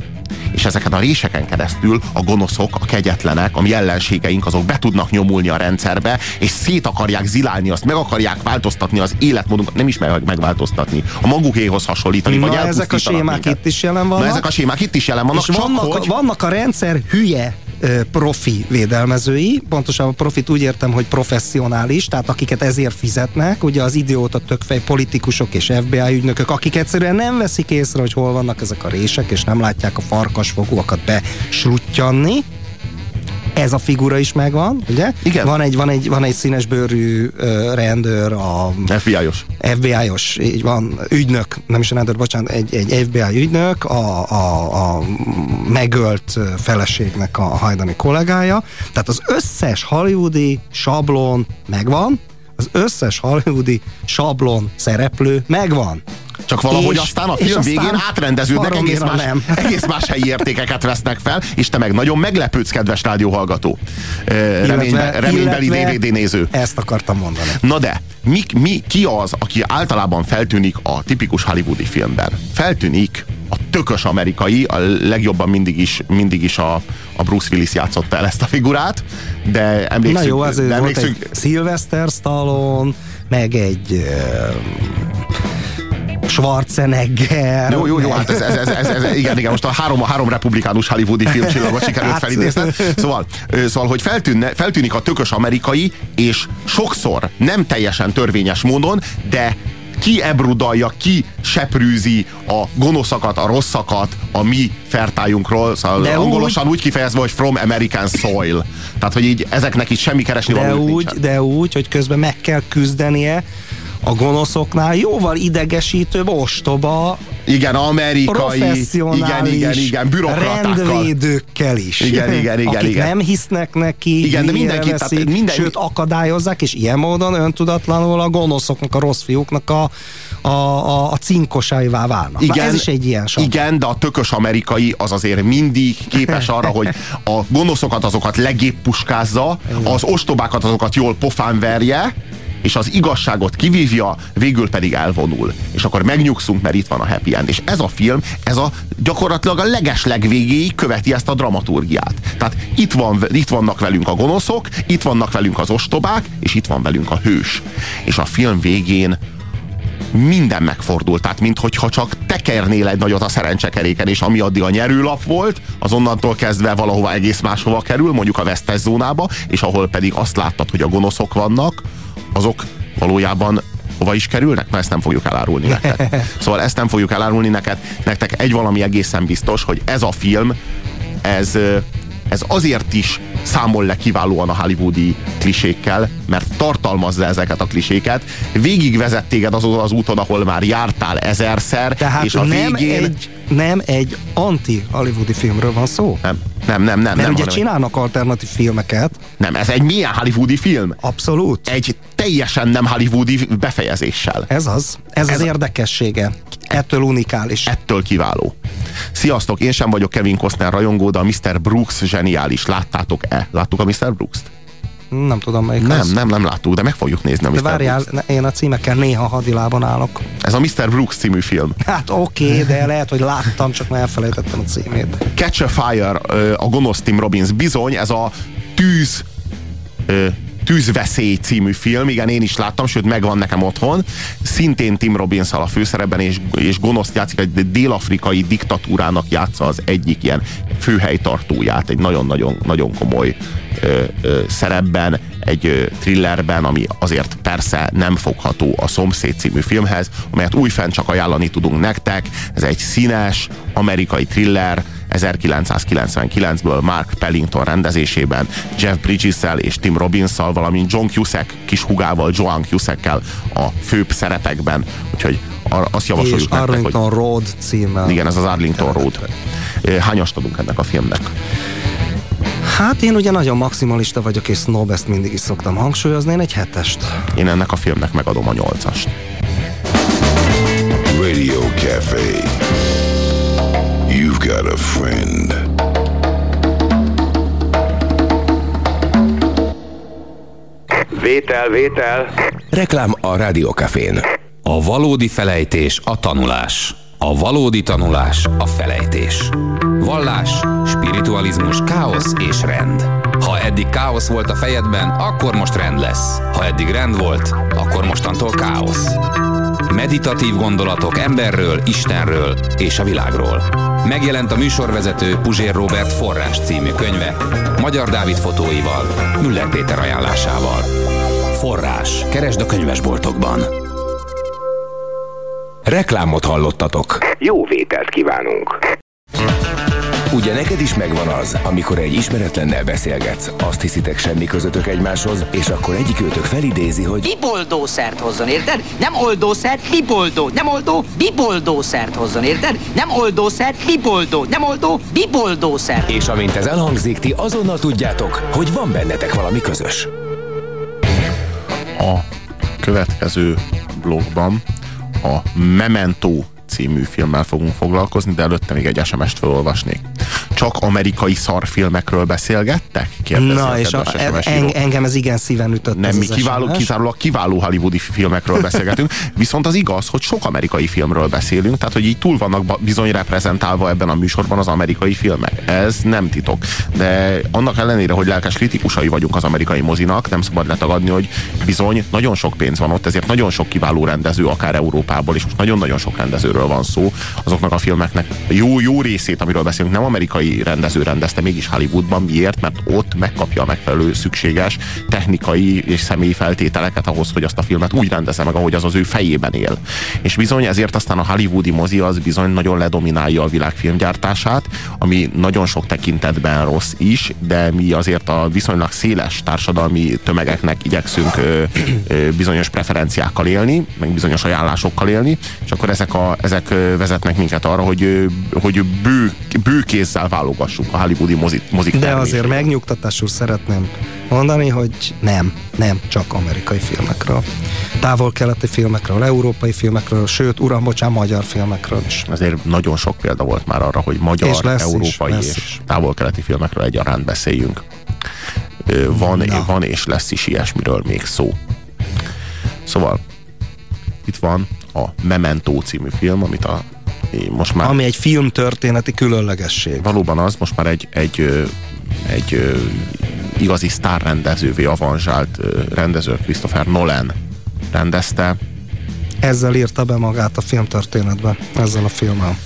Speaker 2: és ezeken a réseken keresztül a gonoszok, a kegyetlenek, a mi ellenségeink, azok be tudnak nyomulni a rendszerbe, és szét akarják zilálni azt, meg akarják változtatni az életmódunkat, nem is meg megváltoztatni, a magukéhoz hasonlítani,
Speaker 7: Na, vagy ezek a sémák minket. itt is jelen vannak.
Speaker 2: Na, ezek a sémák itt is jelen vannak,
Speaker 7: és csak vannak, hogy... vannak a rendszer hülye profi védelmezői, pontosan a profit úgy értem, hogy professzionális, tehát akiket ezért fizetnek, ugye az idióta tökfej politikusok és FBI ügynökök, akik egyszerűen nem veszik észre, hogy hol vannak ezek a rések, és nem látják a farkasfogóakat besluttyanni, ez a figura is megvan, ugye?
Speaker 2: Igen.
Speaker 7: Van egy, van egy, van egy színesbőrű uh, rendőr, a...
Speaker 2: FBI-os.
Speaker 7: FBI-os, így van, ügynök, nem is a rendőr, bocsánat, egy, egy FBI ügynök, a, a, a megölt feleségnek a hajdani kollégája. Tehát az összes hollywoodi sablon megvan, az összes hollywoodi sablon szereplő megvan.
Speaker 2: Csak valahogy és, aztán a film végén átrendeződnek, egész más, nem. egész más helyi értékeket vesznek fel, és te meg nagyon meglepődsz, kedves rádióhallgató. Reménybe, reménybeli DVD néző.
Speaker 7: Ezt akartam mondani.
Speaker 2: Na de, mi, mi, ki az, aki általában feltűnik a tipikus hollywoodi filmben? Feltűnik a tökös amerikai, a legjobban mindig is, mindig is a, a Bruce Willis játszotta el ezt a figurát, de emlékszünk...
Speaker 7: Na jó, azért de emlékszünk, volt egy Sylvester Stallone, meg egy uh, Schwarzenegger.
Speaker 2: Jó, jó, jó, hát ez, ez, ez, ez, ez igen, igen, most a három, a három republikánus hollywoodi filmcsillagot sikerült hát. felidézni. Szóval, szóval, hogy feltűnne, feltűnik a tökös amerikai, és sokszor nem teljesen törvényes módon, de ki ebrudalja, ki seprűzi a gonoszakat, a rosszakat a mi fertájunkról, szóval de angolosan úgy, úgy kifejezve, hogy from American soil. Tehát, hogy így ezeknek is semmi keresni
Speaker 7: de úgy, De úgy, hogy közben meg kell küzdenie a gonoszoknál jóval idegesítőbb, ostoba,
Speaker 2: igen, amerikai, igen, igen, igen, bürokratákkal.
Speaker 7: rendvédőkkel is.
Speaker 2: Igen, igen, igen.
Speaker 7: Akik
Speaker 2: igen.
Speaker 7: nem hisznek neki,
Speaker 2: igen, de mindenki, veszik, tehát minden...
Speaker 7: sőt akadályozzák, és ilyen módon öntudatlanul a gonoszoknak, a rossz fiúknak a, a, a, a cinkosaivá válnak. Igen, Na ez is egy ilyen
Speaker 2: sok. Igen, de a tökös amerikai az azért mindig képes arra, hogy a gonoszokat azokat legépp puskázza, az ostobákat azokat jól pofán verje, és az igazságot kivívja, végül pedig elvonul. És akkor megnyugszunk, mert itt van a happy end. És ez a film, ez a gyakorlatilag a leges legvégéig követi ezt a dramaturgiát. Tehát itt, van, itt vannak velünk a gonoszok, itt vannak velünk az ostobák, és itt van velünk a hős. És a film végén minden megfordult. Tehát, mintha csak tekernél egy nagyot a szerencsekeréken, és ami addig a nyerőlap volt, az onnantól kezdve valahova egész máshova kerül, mondjuk a vesztes zónába, és ahol pedig azt láttad, hogy a gonoszok vannak, azok valójában hova is kerülnek? Na ezt nem fogjuk elárulni nektek. Szóval ezt nem fogjuk elárulni neked. Nektek egy valami egészen biztos, hogy ez a film, ez, ez azért is számol le kiválóan a hollywoodi klisékkel, mert tartalmazza ezeket a kliséket. Végigvezet téged azon az úton, ahol már jártál ezerszer,
Speaker 7: Tehát
Speaker 2: és a
Speaker 7: nem
Speaker 2: végén...
Speaker 7: egy, nem egy anti-hollywoodi filmről van szó.
Speaker 2: Nem, nem, nem, nem.
Speaker 7: Mert
Speaker 2: nem,
Speaker 7: ugye csinálnak alternatív filmeket.
Speaker 2: Nem, ez egy milyen hollywoodi film?
Speaker 7: Abszolút.
Speaker 2: Egy teljesen nem hollywoodi befejezéssel.
Speaker 7: Ez az. Ez,
Speaker 2: Ez
Speaker 7: az
Speaker 2: a-
Speaker 7: érdekessége. Ettől unikális.
Speaker 2: Ettől kiváló. Sziasztok, én sem vagyok Kevin Costner rajongó, de a Mr. Brooks zseniális. Láttátok-e? Láttuk a Mr. Brooks-t?
Speaker 7: Nem tudom melyik
Speaker 2: Nem,
Speaker 7: az.
Speaker 2: nem, nem láttuk, de meg fogjuk nézni a
Speaker 7: De
Speaker 2: Mr.
Speaker 7: várjál,
Speaker 2: Brooks.
Speaker 7: én a címekkel néha hadilában állok.
Speaker 2: Ez a Mr. Brooks című film.
Speaker 7: Hát oké, okay, de lehet, hogy láttam, csak már elfelejtettem a címét.
Speaker 2: Catch a Fire, a gonosz Tim Robbins. Bizony, ez a tűz Tűzveszély című film, igen, én is láttam, sőt megvan nekem otthon. Szintén Tim robbins a főszerepben, és, és gonoszt játszik, egy dél-afrikai diktatúrának játsza az egyik ilyen főhelytartóját, egy nagyon-nagyon nagyon komoly ö, ö, szerepben, egy ö, thrillerben, ami azért persze nem fogható a Szomszéd című filmhez, amelyet újfent csak ajánlani tudunk nektek. Ez egy színes, amerikai thriller, 1999-ből Mark Pellington rendezésében, Jeff bridges és Tim robbins valamint John Cusack kis hugával, Joan Cusackkel a főbb szerepekben. Úgyhogy ar- azt
Speaker 7: És
Speaker 2: javasoljuk nektek, hogy
Speaker 7: Arlington Road címmel.
Speaker 2: igen, ez az Arlington Road. Hányast adunk ennek a filmnek?
Speaker 7: Hát én ugye nagyon maximalista vagyok, és snob, ezt mindig is szoktam hangsúlyozni, én egy hetest.
Speaker 2: Én ennek a filmnek megadom a nyolcast.
Speaker 9: Radio Cafe. You've got a friend.
Speaker 1: Vétel, vétel. Reklám a Rádiókafén.
Speaker 10: A valódi felejtés a tanulás. A valódi tanulás a felejtés. Vallás, spiritualizmus, káosz és rend. Ha eddig káosz volt a fejedben, akkor most rend lesz. Ha eddig rend volt, akkor mostantól káosz. Meditatív gondolatok emberről, Istenről és a világról. Megjelent a műsorvezető Puzsér Robert Forrás című könyve, Magyar Dávid fotóival, Müller Péter ajánlásával. Forrás. Keresd a könyvesboltokban.
Speaker 1: Reklámot hallottatok. Jó vételt kívánunk. Ugye neked is megvan az, amikor egy ismeretlennel beszélgetsz, azt hiszitek semmi közöttök egymáshoz, és akkor egyik őtök felidézi, hogy
Speaker 11: Biboldószert hozzon, érted? Nem oldószert, biboldó. Nem oldó, biboldószert hozzon, érted? Nem oldószert, biboldó. Nem oldó, biboldószert.
Speaker 1: és amint ez elhangzik, ti azonnal tudjátok, hogy van bennetek valami közös.
Speaker 2: A következő blogban a Memento című filmmel fogunk foglalkozni, de előtte még egy SMS-t felolvasnék. Csak amerikai szarfilmekről beszélgettek? Kérdezi
Speaker 7: Na, és a,
Speaker 2: SMS
Speaker 7: en, engem ez igen szíven ütött
Speaker 2: Nem, mi kiváló,
Speaker 7: SMS.
Speaker 2: kizárólag kiváló hollywoodi filmekről beszélgetünk, viszont az igaz, hogy sok amerikai filmről beszélünk, tehát hogy így túl vannak bizony reprezentálva ebben a műsorban az amerikai filmek. Ez nem titok. De annak ellenére, hogy lelkes kritikusai vagyunk az amerikai mozinak, nem szabad letagadni, hogy bizony nagyon sok pénz van ott, ezért nagyon sok kiváló rendező, akár Európából, és most nagyon-nagyon sok rendezőről van szó, azoknak a filmeknek jó, jó részét, amiről beszélünk, nem amerikai rendező rendezte, mégis Hollywoodban. Miért? Mert ott megkapja a megfelelő szükséges technikai és személyi feltételeket ahhoz, hogy azt a filmet úgy rendezze meg, ahogy az az ő fejében él. És bizony ezért aztán a hollywoodi mozi az bizony nagyon ledominálja a világ filmgyártását, ami nagyon sok tekintetben rossz is, de mi azért a viszonylag széles társadalmi tömegeknek igyekszünk ö, ö, bizonyos preferenciákkal élni, meg bizonyos ajánlásokkal élni, és akkor ezek, a, ezek vezetnek minket arra, hogy, hogy bő, bőkézzel válogassuk a hollywoodi mozik, mozik
Speaker 7: De azért megnyugtatásul szeretném mondani, hogy nem, nem csak amerikai filmekről. Távol-keleti filmekről, európai filmekről, sőt, uram, bocsánat, magyar filmekről is.
Speaker 2: Azért nagyon sok példa volt már arra, hogy magyar,
Speaker 7: És lesz is,
Speaker 2: európai
Speaker 7: lesz
Speaker 2: és
Speaker 7: is.
Speaker 2: távol-keleti filmekről egyaránt beszéljünk. Van,
Speaker 7: Na.
Speaker 2: van és lesz is ilyesmiről még szó. Szóval itt van a Memento című film, amit a most már
Speaker 7: Ami egy filmtörténeti különlegesség.
Speaker 2: valóban az, most már egy, egy, egy ö, igazi sztárrendezővé avanzsált rendező Christopher Nolan rendezte.
Speaker 7: Ezzel írta be magát a filmtörténetbe, ezzel a filmmel.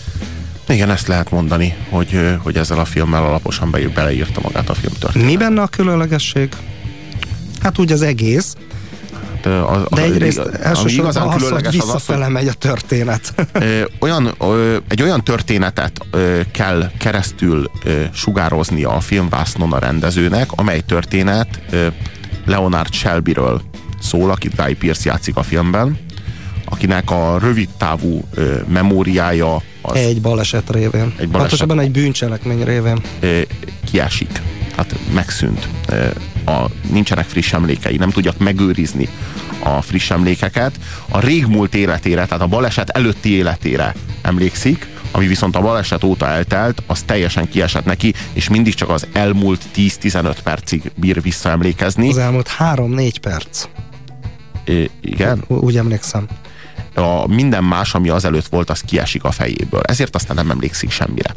Speaker 2: Igen, ezt lehet mondani, hogy, hogy ezzel a filmmel alaposan be, beleírta magát a filmtörténetbe.
Speaker 7: Mi benne a különlegesség? Hát úgy az egész.
Speaker 2: A,
Speaker 7: De egyrészt elsősorban
Speaker 2: igazán
Speaker 7: az, hogy
Speaker 2: különleges az az,
Speaker 7: visszafele
Speaker 2: hogy
Speaker 7: megy a történet.
Speaker 2: olyan, egy olyan történetet kell keresztül ö, sugározni a filmvásznon a rendezőnek, amely történet Leonard Shelbyről szól, akit Guy Pearce játszik a filmben, akinek a rövid távú memóriája az
Speaker 7: Egy baleset révén.
Speaker 2: Egy baleset.
Speaker 7: Pontosabban egy bűncselekmény révén.
Speaker 2: kiesik. Hát megszűnt. A, nincsenek friss emlékei, nem tudják megőrizni a friss emlékeket. A régmúlt életére, tehát a baleset előtti életére emlékszik, ami viszont a baleset óta eltelt, az teljesen kiesett neki, és mindig csak az elmúlt 10-15 percig bír visszaemlékezni.
Speaker 7: Az elmúlt három-négy perc.
Speaker 2: Ö, igen.
Speaker 7: Ú- Úgy emlékszem.
Speaker 2: A minden más, ami azelőtt volt, az kiesik a fejéből. Ezért aztán nem emlékszik semmire.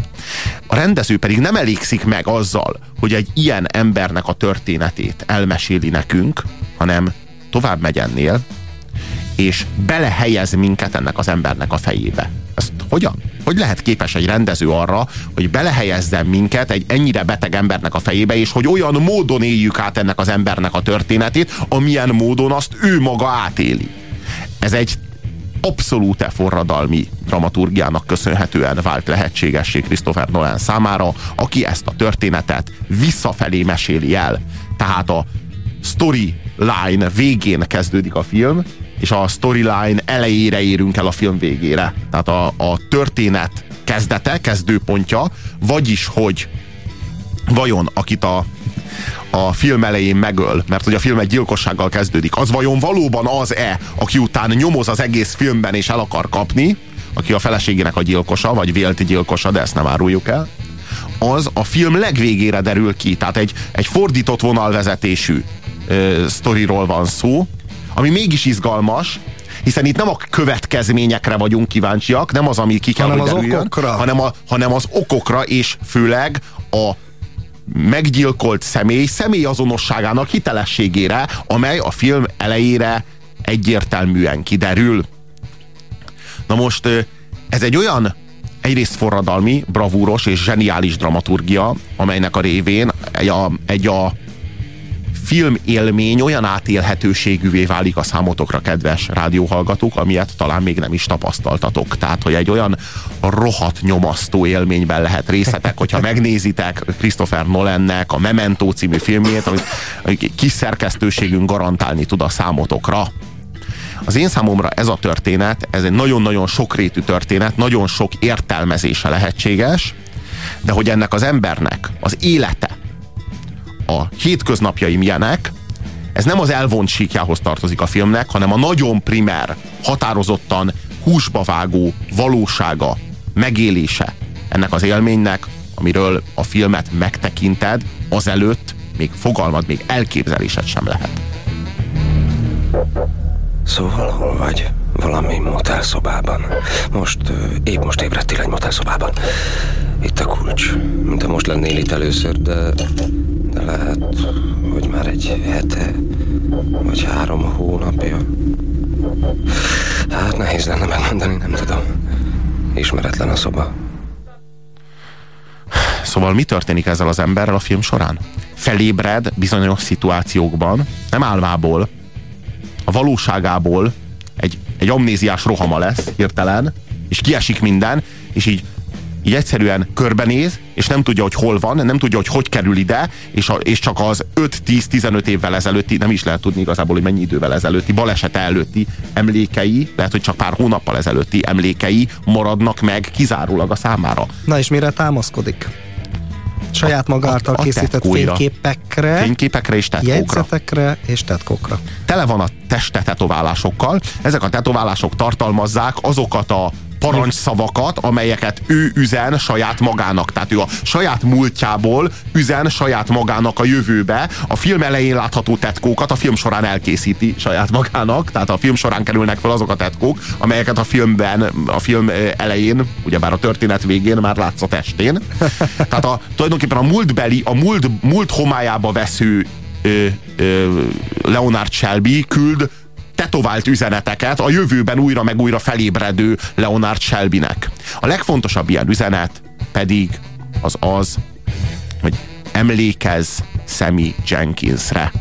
Speaker 2: A rendező pedig nem elégszik meg azzal, hogy egy ilyen embernek a történetét elmeséli nekünk, hanem tovább megy ennél, és belehelyez minket ennek az embernek a fejébe. Ezt hogyan? Hogy lehet képes egy rendező arra, hogy belehelyezzen minket egy ennyire beteg embernek a fejébe, és hogy olyan módon éljük át ennek az embernek a történetét, amilyen módon azt ő maga átéli. Ez egy abszolút forradalmi dramaturgiának köszönhetően vált lehetségessé Christopher Nolan számára, aki ezt a történetet visszafelé meséli el. Tehát a storyline végén kezdődik a film, és a storyline elejére érünk el a film végére. Tehát a, a történet kezdete, kezdőpontja, vagyis, hogy vajon akit a, a film elején megöl, mert hogy a film egy gyilkossággal kezdődik, az vajon valóban az-e, aki után nyomoz az egész filmben és el akar kapni, aki a feleségének a gyilkosa, vagy vélt gyilkosa, de ezt nem áruljuk el, az a film legvégére derül ki. Tehát egy, egy fordított vonalvezetésű ö, sztoriról van szó, ami mégis izgalmas, hiszen itt nem a következményekre vagyunk kíváncsiak, nem az, ami ki kell,
Speaker 7: Hanem
Speaker 2: hogy
Speaker 7: az
Speaker 2: derüljön,
Speaker 7: okokra.
Speaker 2: hanem, a, hanem az okokra, és főleg a meggyilkolt személy személyazonosságának hitelességére, amely a film elejére egyértelműen kiderül. Na most ez egy olyan egyrészt forradalmi, bravúros és zseniális dramaturgia, amelynek a révén egy a, egy a film élmény olyan átélhetőségűvé válik a számotokra, kedves rádióhallgatók, amilyet talán még nem is tapasztaltatok. Tehát, hogy egy olyan rohadt nyomasztó élményben lehet részletek, hogyha megnézitek Christopher Nolannek a Memento című filmjét, amit kis szerkesztőségünk garantálni tud a számotokra. Az én számomra ez a történet, ez egy nagyon-nagyon sokrétű történet, nagyon sok értelmezése lehetséges, de hogy ennek az embernek az élete, a hétköznapjai milyenek, ez nem az elvont síkjához tartozik a filmnek, hanem a nagyon primer, határozottan húsba vágó valósága, megélése ennek az élménynek, amiről a filmet megtekinted, azelőtt még fogalmad, még elképzelésed sem lehet.
Speaker 12: Szóval hol vagy? Valami motelszobában. Most, épp most ébredtél egy motelszobában. Itt a kulcs. Mint ha most lennél itt először, de, de lehet, hogy már egy hete, vagy három hónapja. Hát nehéz lenne megmondani, nem tudom. Ismeretlen a szoba.
Speaker 2: Szóval mi történik ezzel az emberrel a film során? Felébred bizonyos szituációkban, nem álmából, a valóságából egy, egy amnéziás rohama lesz hirtelen, és kiesik minden, és így, így egyszerűen körbenéz, és nem tudja, hogy hol van, nem tudja, hogy hogy kerül ide, és, a, és csak az 5-10-15 évvel ezelőtti, nem is lehet tudni igazából, hogy mennyi idővel ezelőtti, balesete előtti emlékei, lehet, hogy csak pár hónappal ezelőtti emlékei maradnak meg kizárólag a számára.
Speaker 7: Na és mire támaszkodik? Saját maga által
Speaker 2: a
Speaker 7: készített
Speaker 2: tetkóira.
Speaker 7: fényképekre,
Speaker 2: Fényképekre és tetkókra.
Speaker 7: jegyzetekre és tetkókra.
Speaker 2: tele van a teste tetoválásokkal. Ezek a tetoválások tartalmazzák azokat a parancsszavakat, amelyeket ő üzen saját magának. Tehát ő a saját múltjából üzen saját magának a jövőbe. A film elején látható tetkókat a film során elkészíti saját magának, tehát a film során kerülnek fel azok a tetkók, amelyeket a filmben, a film elején, ugyebár a történet végén már látsz a testén. Tehát a, tulajdonképpen a múltbeli, a múlt, múlt homályába vesző ö, ö, Leonard Shelby küld tetovált üzeneteket a jövőben újra meg újra felébredő Leonard Shelbynek. A legfontosabb ilyen üzenet pedig az az, hogy emlékezz Sammy Jenkinsre.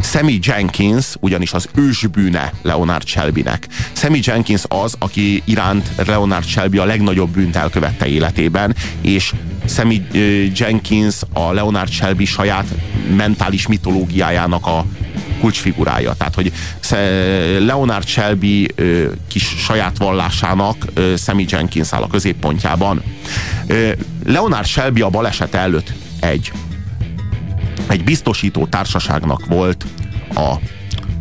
Speaker 2: Sammy Jenkins ugyanis az ősbűne Leonard Shelbynek. Sammy Jenkins az, aki iránt Leonard Shelby a legnagyobb bűnt elkövette életében, és Sammy Jenkins a Leonard Shelby saját mentális mitológiájának a kulcsfigurája. Tehát, hogy Leonard Shelby kis saját vallásának Sammy Jenkins áll a középpontjában. Leonard Shelby a baleset előtt egy egy biztosító társaságnak volt a,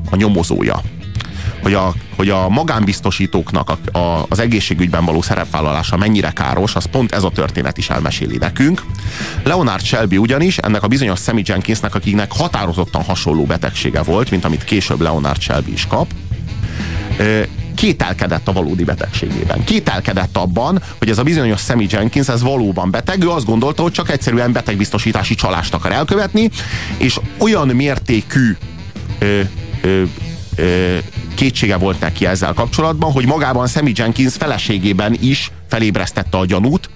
Speaker 2: a nyomozója. Hogy a, hogy a magánbiztosítóknak a, a, az egészségügyben való szerepvállalása mennyire káros, az pont ez a történet is elmeséli nekünk. Leonard Shelby ugyanis, ennek a bizonyos Sammy Jenkinsnek, akiknek határozottan hasonló betegsége volt, mint amit később Leonard Shelby is kap, kételkedett a valódi betegségében. Kételkedett abban, hogy ez a bizonyos Sammy Jenkins, ez valóban beteg. Ő azt gondolta, hogy csak egyszerűen betegbiztosítási csalást akar elkövetni, és olyan mértékű ö, ö, ö, kétsége volt neki ezzel kapcsolatban, hogy magában Sammy Jenkins feleségében is felébresztette a gyanút,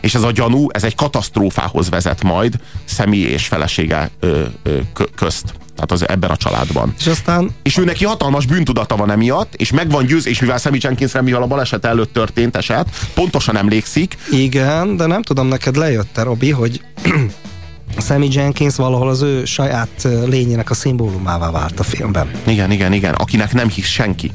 Speaker 2: és ez a gyanú, ez egy katasztrófához vezet majd Sammy és felesége ö, ö, közt. Tehát az ebben a családban.
Speaker 7: És aztán...
Speaker 2: És ő neki hatalmas bűntudata van emiatt, és meg van győz, és mivel Sammy Jenkinsre, mivel a baleset előtt történt eset, pontosan emlékszik.
Speaker 7: Igen, de nem tudom, neked lejött-e, Robi, hogy Sammy Jenkins valahol az ő saját lényének a szimbólumává vált a filmben.
Speaker 2: Igen, igen, igen, akinek nem hisz senki.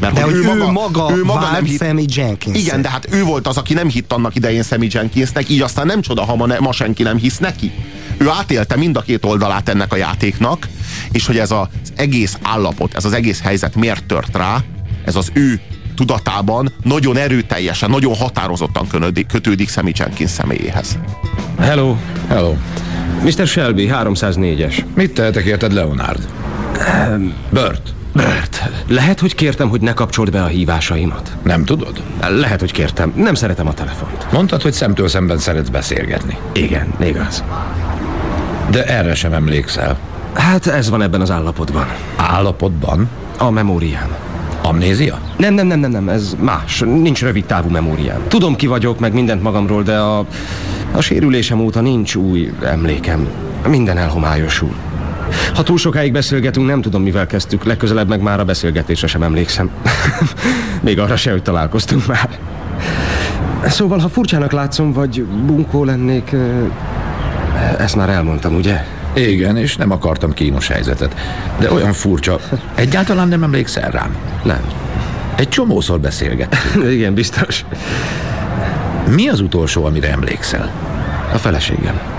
Speaker 7: Mert de hogy ő, ő maga, maga, ő maga nem hitt, Sammy Jenkins.
Speaker 2: Igen, de hát ő volt az, aki nem hitt annak idején Sammy Jenkinsnek, így aztán nem csoda, ha ma, ne, ma senki nem hisz neki. Ő átélte mind a két oldalát ennek a játéknak, és hogy ez az egész állapot, ez az egész helyzet miért tört rá, ez az ő tudatában nagyon erőteljesen, nagyon határozottan kötődik, kötődik Sammy Jenkins személyéhez.
Speaker 13: Hello.
Speaker 14: Hello.
Speaker 13: Mr. Shelby, 304-es.
Speaker 14: Mit tehetek érted, Leonard?
Speaker 13: Um, Bert. Lehet, hogy kértem, hogy ne kapcsold be a hívásaimat?
Speaker 14: Nem tudod?
Speaker 13: Lehet, hogy kértem. Nem szeretem a telefont.
Speaker 14: Mondtad, hogy szemtől szemben szeretsz beszélgetni.
Speaker 13: Igen, igaz.
Speaker 14: De erre sem emlékszel.
Speaker 13: Hát ez van ebben az állapotban.
Speaker 14: Állapotban?
Speaker 13: A memóriám.
Speaker 14: Amnézia?
Speaker 13: Nem, nem, nem, nem, nem, ez más. Nincs rövid távú memóriám. Tudom, ki vagyok, meg mindent magamról, de a, a sérülésem óta nincs új emlékem. Minden elhomályosul. Ha túl sokáig beszélgetünk, nem tudom, mivel kezdtük. Legközelebb meg már a beszélgetésre sem emlékszem. Még arra se, hogy találkoztunk már. Szóval, ha furcsának látszom, vagy bunkó lennék, ezt már elmondtam, ugye?
Speaker 14: Igen, és nem akartam kínos helyzetet. De olyan furcsa. Egyáltalán nem emlékszel rám?
Speaker 13: Nem.
Speaker 14: Egy csomószor beszélgettünk.
Speaker 13: Igen, biztos.
Speaker 14: Mi az utolsó, amire emlékszel?
Speaker 13: A feleségem.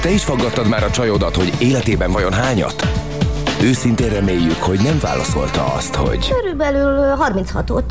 Speaker 1: Te is faggattad már a csajodat, hogy életében vajon hányat? Őszintén reméljük, hogy nem válaszolta azt, hogy...
Speaker 8: Körülbelül 36-ot.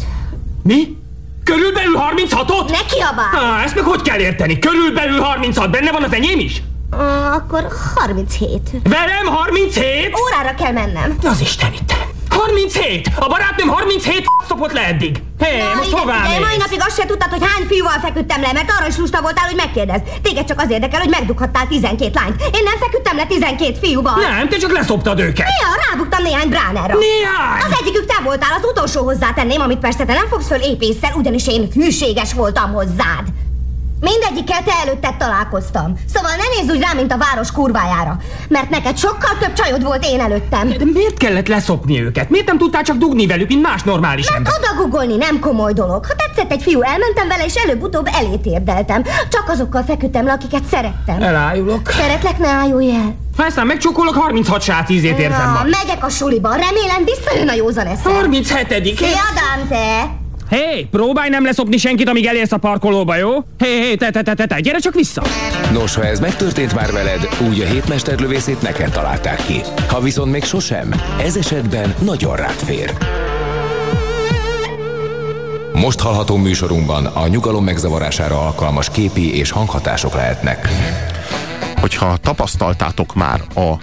Speaker 6: Mi? Körülbelül 36-ot?
Speaker 8: Ne kiabál!
Speaker 6: Há, ezt meg hogy kell érteni? Körülbelül 36, benne van az enyém is?
Speaker 8: Uh, akkor 37.
Speaker 6: Velem 37?
Speaker 8: Órára kell mennem.
Speaker 6: Az Isten itt. 37! A barátnőm 37 szopott le eddig. Hé, hey, most hová
Speaker 8: mész? mai napig azt se tudtad, hogy hány fiúval feküdtem le, mert arra is lusta voltál, hogy megkérdezd. Téged csak az érdekel, hogy megdughattál 12 lányt. Én nem feküdtem le 12 fiúval.
Speaker 6: Nem, te csak leszoptad őket.
Speaker 8: Néha rábuktam néhány bránerra.
Speaker 6: Néhány?
Speaker 8: Az egyikük te voltál, az utolsó hozzátenném, amit persze te nem fogsz föl épésszel, ugyanis én hűséges voltam hozzád. Mindegyikkel te előtted találkoztam. Szóval ne nézz úgy rá, mint a város kurvájára. Mert neked sokkal több csajod volt én előttem.
Speaker 6: De miért kellett leszopni őket? Miért nem tudtál csak dugni velük, mint más normális
Speaker 8: Mert
Speaker 6: ember?
Speaker 8: odagugolni nem komoly dolog. Ha tetszett egy fiú, elmentem vele, és előbb-utóbb elét érdeltem. Csak azokkal feküdtem le, akiket szerettem.
Speaker 6: Elájulok.
Speaker 8: Szeretlek, ne ájulj el.
Speaker 6: Ha aztán megcsókolok, 36 sát ízét érzem
Speaker 8: Na, megyek a suliba. Remélem visszajön a józan eszem.
Speaker 6: 37
Speaker 8: Szia, Dante!
Speaker 6: Hé, hey, próbálj nem leszopni senkit, amíg elérsz a parkolóba, jó? Hé, hey, hey, te, te, te, te, te, gyere csak vissza!
Speaker 1: Nos, ha ez megtörtént már veled, úgy a hétmesterlövészét neked találták ki. Ha viszont még sosem, ez esetben nagyon rád fér. Most hallható műsorunkban a nyugalom megzavarására alkalmas képi és hanghatások lehetnek.
Speaker 2: Hogyha tapasztaltátok már a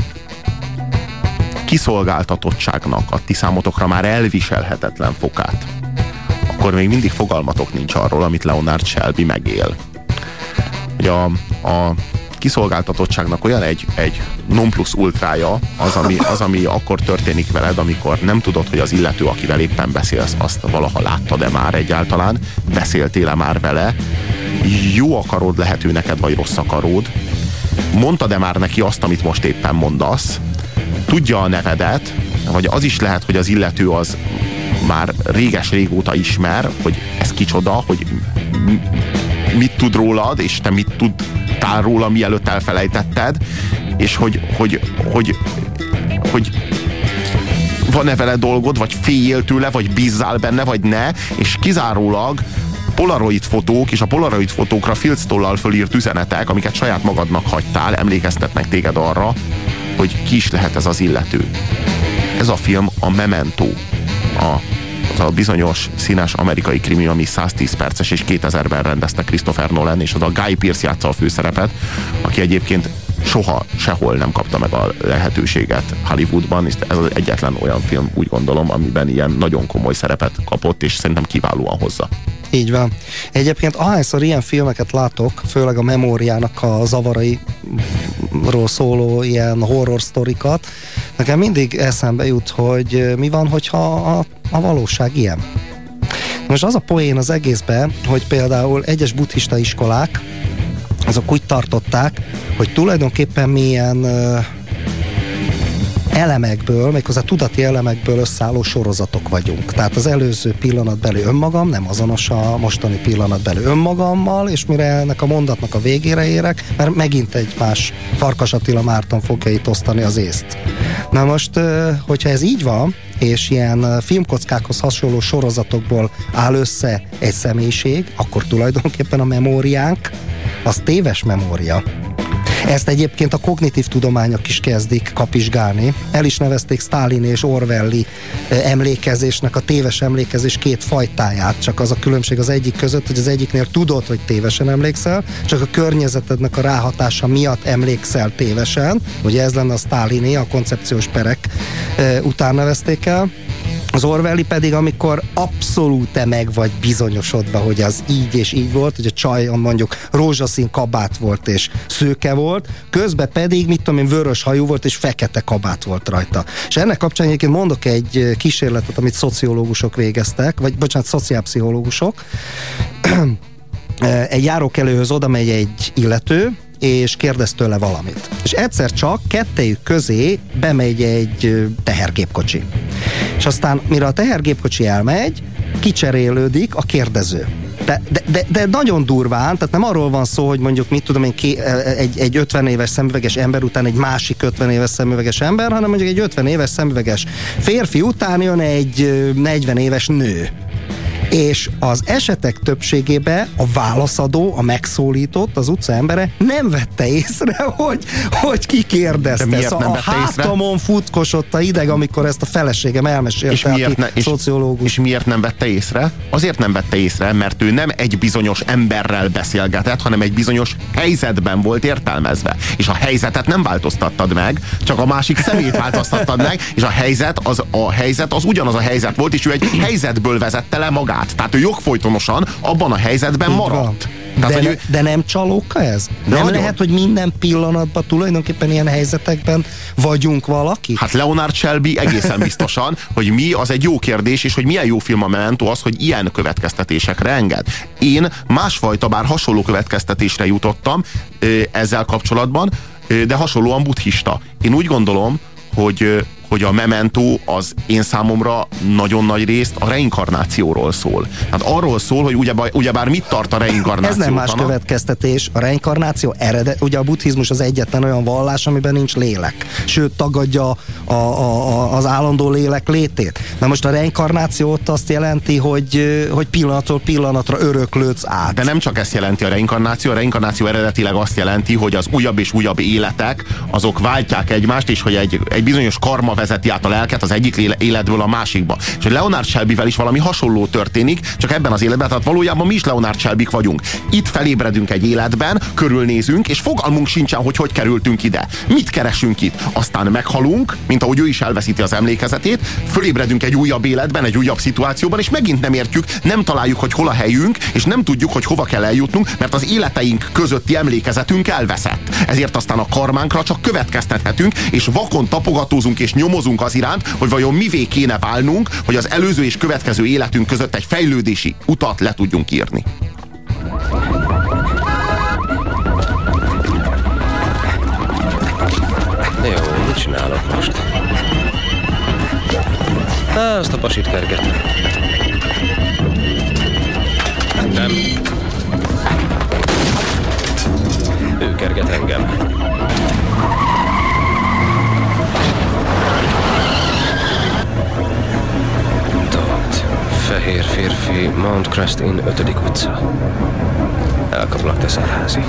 Speaker 2: kiszolgáltatottságnak a ti számotokra már elviselhetetlen fokát, akkor még mindig fogalmatok nincs arról, amit Leonard Shelby megél. Hogy a, a kiszolgáltatottságnak olyan egy, egy non plus ultrája az ami, az, ami akkor történik veled, amikor nem tudod, hogy az illető, akivel éppen beszélsz, azt valaha láttad-e már egyáltalán, beszéltél-e már vele, jó akarod lehető neked, vagy rossz akarod, mondtad-e már neki azt, amit most éppen mondasz, tudja a nevedet, vagy az is lehet, hogy az illető az már réges-régóta ismer, hogy ez kicsoda, hogy mit tud rólad, és te mit tudtál róla, mielőtt elfelejtetted, és hogy, hogy, hogy, hogy van-e vele dolgod, vagy féljél tőle, vagy bízzál benne, vagy ne, és kizárólag polaroid fotók és a polaroid fotókra filctollal fölírt üzenetek, amiket saját magadnak hagytál, emlékeztetnek téged arra, hogy ki is lehet ez az illető. Ez a film a Memento, a, az a bizonyos színes amerikai krimi, ami 110 perces és 2000-ben rendezte Christopher Nolan, és az a Guy Pearce játsza a főszerepet, aki egyébként soha sehol nem kapta meg a lehetőséget Hollywoodban, és ez az egyetlen olyan film, úgy gondolom, amiben ilyen nagyon komoly szerepet kapott, és szerintem kiválóan hozza.
Speaker 7: Így van. Egyébként ahányszor ilyen filmeket látok, főleg a memóriának a zavarairól szóló ilyen horror sztorikat, nekem mindig eszembe jut, hogy mi van, hogyha a, a valóság ilyen. Most az a poén az egészben, hogy például egyes buddhista iskolák, azok úgy tartották, hogy tulajdonképpen milyen elemekből, méghozzá tudati elemekből összeálló sorozatok vagyunk. Tehát az előző pillanatbeli önmagam nem azonos a mostani pillanatbeli önmagammal, és mire ennek a mondatnak a végére érek, mert megint egy más Farkas Attila Márton fogja itt osztani az észt. Na most, hogyha ez így van, és ilyen filmkockákhoz hasonló sorozatokból áll össze egy személyiség, akkor tulajdonképpen a memóriánk az téves memória. Ezt egyébként a kognitív tudományok is kezdik kapizsgálni. El is nevezték Stalin és Orwelli emlékezésnek a téves emlékezés két fajtáját. Csak az a különbség az egyik között, hogy az egyiknél tudod, hogy tévesen emlékszel, csak a környezetednek a ráhatása miatt emlékszel tévesen. Ugye ez lenne a Staliné, a koncepciós perek után nevezték el az Orwelli pedig, amikor abszolút meg vagy bizonyosodva, hogy az így és így volt, hogy a csaj mondjuk rózsaszín kabát volt és szőke volt, közben pedig, mit tudom én, vörös hajú volt és fekete kabát volt rajta. És ennek kapcsán egyébként mondok egy kísérletet, amit szociológusok végeztek, vagy bocsánat, szociálpszichológusok. egy járókelőhöz oda megy egy illető, és kérdez tőle valamit. És egyszer csak kettejük közé bemegy egy tehergépkocsi. És aztán, mire a tehergépkocsi elmegy, kicserélődik a kérdező. De, de, de, de nagyon durván, tehát nem arról van szó, hogy mondjuk mit tudom én, ké, egy, egy 50 éves szemüveges ember után egy másik 50 éves szemüveges ember, hanem mondjuk egy 50 éves szemüveges férfi után jön egy 40 éves nő és az esetek többségében a válaszadó, a megszólított, az utca embere nem vette észre, hogy, hogy ki kérdezte. De miért szóval nem vette a hátamon futkosott a ideg, amikor ezt a feleségem elmesélte, és miért, ne, és, szociológus.
Speaker 2: És miért nem vette észre? Azért nem vette észre, mert ő nem egy bizonyos emberrel beszélgetett, hanem egy bizonyos helyzetben volt értelmezve. És a helyzetet nem változtattad meg, csak a másik szemét változtattad meg, és a helyzet az, a helyzet az ugyanaz a helyzet volt, és ő egy helyzetből vezette le magát magát. Tehát ő jogfolytonosan abban a helyzetben Így maradt.
Speaker 7: Tehát, de, ne, ő... de nem csalóka ez? De nem nagyon. lehet, hogy minden pillanatban tulajdonképpen ilyen helyzetekben vagyunk valaki?
Speaker 2: Hát Leonard Shelby egészen biztosan, hogy mi az egy jó kérdés, és hogy milyen jó film a Memento az, hogy ilyen következtetésekre enged. Én másfajta, bár hasonló következtetésre jutottam ezzel kapcsolatban, de hasonlóan buddhista. Én úgy gondolom, hogy hogy a Memento az én számomra nagyon nagy részt a reinkarnációról szól. Hát arról szól, hogy ugyebár, ugyebár mit tart a reinkarnáció.
Speaker 7: Ez nem más tana? következtetés. A reinkarnáció eredet, ugye a buddhizmus az egyetlen olyan vallás, amiben nincs lélek. Sőt, tagadja a, a, a, az állandó lélek létét. Na most a reinkarnációt azt jelenti, hogy, hogy pillanatról pillanatra öröklődsz át.
Speaker 2: De nem csak ezt jelenti a reinkarnáció, a reinkarnáció eredetileg azt jelenti, hogy az újabb és újabb életek, azok váltják egymást, és hogy egy, egy bizonyos karma vezeti át a lelket az egyik életből a másikba. És hogy Leonard Shelbyvel is valami hasonló történik, csak ebben az életben, tehát valójában mi is Leonard Shelby vagyunk. Itt felébredünk egy életben, körülnézünk, és fogalmunk sincsen, hogy hogy kerültünk ide. Mit keresünk itt? Aztán meghalunk, mint ahogy ő is elveszíti az emlékezetét, fölébredünk egy újabb életben, egy újabb szituációban, és megint nem értjük, nem találjuk, hogy hol a helyünk, és nem tudjuk, hogy hova kell eljutnunk, mert az életeink közötti emlékezetünk elveszett. Ezért aztán a karmánkra csak következtethetünk, és vakon tapogatózunk és nyomozunk az iránt, hogy vajon mivé kéne válnunk, hogy az előző és következő életünk között egy fejlődési utat le tudjunk írni.
Speaker 12: Jó, mit csinálok most? Á, azt a pasit kergetem. Nem. Ő kerget engem. Fehér férfi, Mount Crest Inn, 5. utca. Elkaplak te szarházi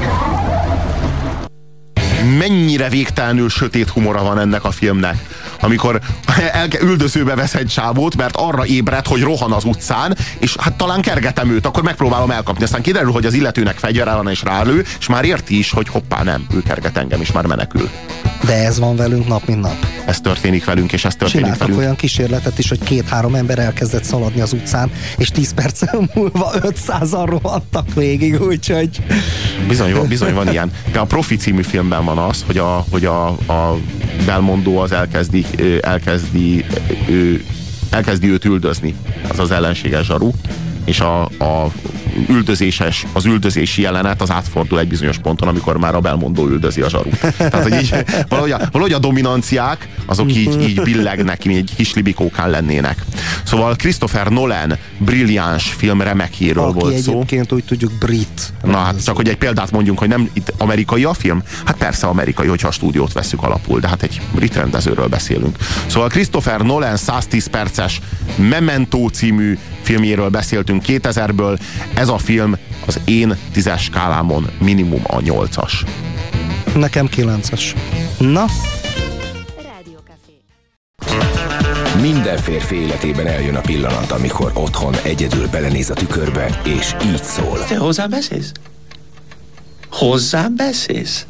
Speaker 2: mennyire végtelenül sötét humora van ennek a filmnek. Amikor el, üldözőbe vesz egy csávót, mert arra ébred, hogy rohan az utcán, és hát talán kergetem őt, akkor megpróbálom elkapni. Aztán kiderül, hogy az illetőnek fegyvere van és rálő, és már érti is, hogy hoppá nem, ő kerget engem, és már menekül.
Speaker 7: De ez van velünk nap, mint nap.
Speaker 2: Ez történik velünk, és ez történik
Speaker 7: Csináltak
Speaker 2: velünk.
Speaker 7: olyan kísérletet is, hogy két-három ember elkezdett szaladni az utcán, és 10 perc múlva 500-an rohantak végig, úgyhogy...
Speaker 2: Bizony, van, bizony van ilyen. De a Profi című filmben van az, hogy a, hogy a, a Belmondó az elkezdi, elkezdi, elkezdi őt üldözni. Az az ellenséges zsaru. És a, a üldözéses, az üldözési jelenet az átfordul egy bizonyos ponton, amikor már a belmondó üldözi a zsaru. Tehát, hogy így, valahogy, a, valahogy a dominanciák, azok így, így billegnek, mint egy kis libikókán lennének. Szóval Christopher Nolan brilliáns film remekéről
Speaker 7: Aki
Speaker 2: volt szó.
Speaker 7: egyébként úgy tudjuk brit.
Speaker 2: Na hát csak, hogy egy példát mondjunk, hogy nem itt amerikai a film? Hát persze amerikai, hogyha a stúdiót veszük alapul, de hát egy brit rendezőről beszélünk. Szóval Christopher Nolan 110 perces Memento című filmjéről beszéltünk 2000-ből. Ez a film az én tízes skálámon minimum a nyolcas.
Speaker 7: Nekem kilences. Na?
Speaker 1: Minden férfi életében eljön a pillanat, amikor otthon egyedül belenéz a tükörbe, és így szól.
Speaker 5: Te hozzám beszélsz? Hozzám beszélsz?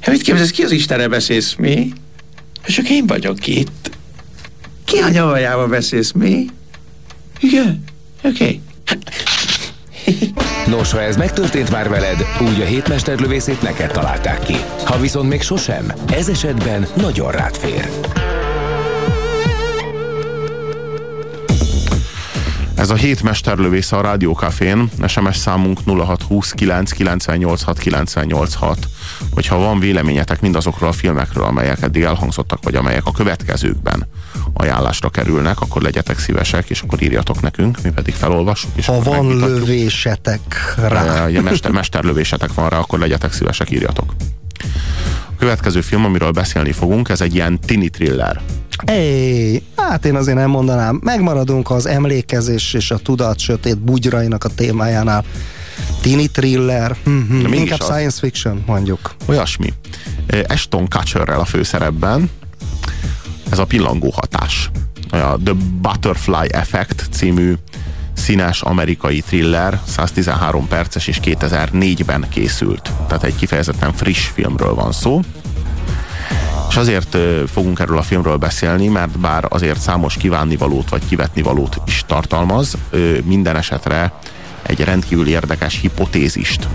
Speaker 5: Hát mit képzelsz, ki az Istenre beszélsz, mi? Csak én vagyok itt. Ki a nyavajába beszélsz, mi? Igen, oké. Okay.
Speaker 1: Nos, ha ez megtörtént már veled, úgy a hétmesterlövészét neked találták ki. Ha viszont még sosem, ez esetben nagyon rád fér.
Speaker 2: Ez a hét mesterlövésze a Rádiókafén, SMS számunk 0620 998 986. Hogyha van véleményetek mindazokról a filmekről, amelyek eddig elhangzottak, vagy amelyek a következőkben ajánlásra kerülnek, akkor legyetek szívesek, és akkor írjatok nekünk, mi pedig felolvassuk. És
Speaker 7: ha van
Speaker 2: megvitatjuk.
Speaker 7: lövésetek rá.
Speaker 2: Ja, mester, mesterlövésetek van rá, akkor legyetek szívesek, írjatok. Következő film, amiről beszélni fogunk, ez egy ilyen tini thriller.
Speaker 7: Éj, hát én azért nem mondanám. Megmaradunk az emlékezés és a tudat sötét bugyrainak a témájánál. Tini thriller, mm-hmm. inkább
Speaker 2: az.
Speaker 7: science fiction mondjuk.
Speaker 2: Olyasmi. Ashton Kutcherrel a főszerepben. Ez a pillangó hatás. A The Butterfly Effect című színes amerikai thriller, 113 perces és 2004-ben készült. Tehát egy kifejezetten friss filmről van szó. És azért fogunk erről a filmről beszélni, mert bár azért számos kívánnivalót vagy kivetnivalót is tartalmaz, minden esetre egy rendkívül érdekes hipotézist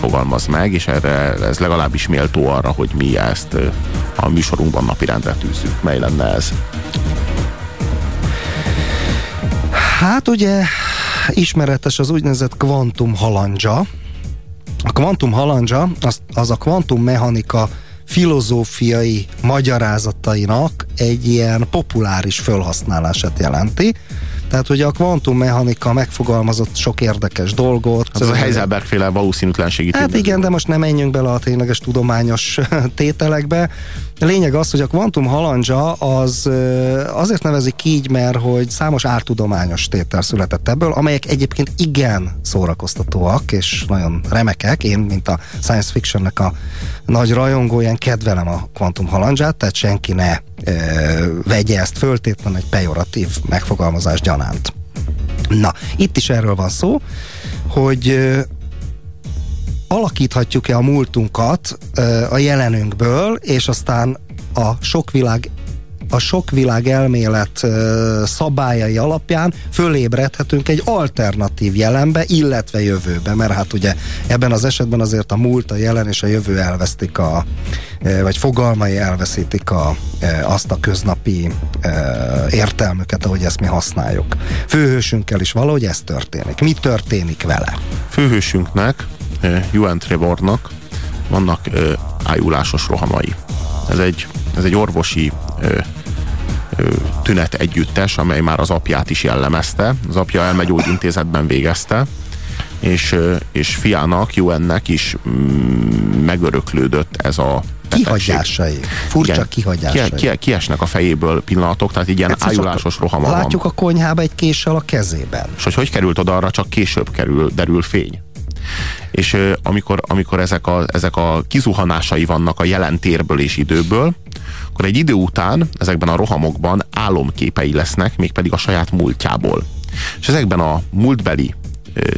Speaker 2: fogalmaz meg, és erre ez legalábbis méltó arra, hogy mi ezt a műsorunkban napirendre tűzzük. Mely lenne ez?
Speaker 7: Hát ugye ismeretes az úgynevezett kvantum halandzsa. A kvantum halandzsa az, az a kvantum mechanika filozófiai magyarázatainak egy ilyen populáris felhasználását jelenti. Tehát ugye a kvantummechanika megfogalmazott sok érdekes dolgot.
Speaker 2: Hát az a Heisenberg féle valószínűtlenségi
Speaker 7: Hát igen, de most nem menjünk bele a tényleges tudományos tételekbe. A lényeg az, hogy a kvantum halandzsa az azért nevezik így, mert hogy számos ártudományos tétel született ebből, amelyek egyébként igen szórakoztatóak és nagyon remekek. Én, mint a science fictionnek a nagy rajongóján kedvelem a kvantum halandzsát, tehát senki ne e, vegye ezt föltétlen egy pejoratív megfogalmazás gyanánt. Na, itt is erről van szó, hogy alakíthatjuk-e a múltunkat a jelenünkből, és aztán a sok világ a sok világ elmélet szabályai alapján fölébredhetünk egy alternatív jelenbe, illetve jövőbe, mert hát ugye ebben az esetben azért a múlt, a jelen és a jövő elvesztik a, vagy fogalmai elveszítik a, azt a köznapi értelmüket, ahogy ezt mi használjuk. Főhősünkkel is valahogy ez történik. Mi történik vele?
Speaker 2: Főhősünknek, Juan Trevornak vannak ájulásos rohamai. Ez egy, ez egy orvosi tünet együttes, amely már az apját is jellemezte. Az apja elmegyógyintézetben végezte, és, és fiának, ennek is mm, megöröklődött ez a
Speaker 7: Kihagyásai. Furcsa Igen, kihagyásai.
Speaker 2: Ki, ki, kiesnek a fejéből pillanatok, tehát ilyen Egyszer ájulásos rohama
Speaker 7: Látjuk van. a konyhába egy késsel a kezében.
Speaker 2: És hogy hogy került oda arra, csak később kerül, derül fény. És amikor, amikor ezek, a, ezek a kizuhanásai vannak a jelen térből és időből, akkor egy idő után ezekben a rohamokban álomképei lesznek, mégpedig a saját múltjából. És ezekben a múltbeli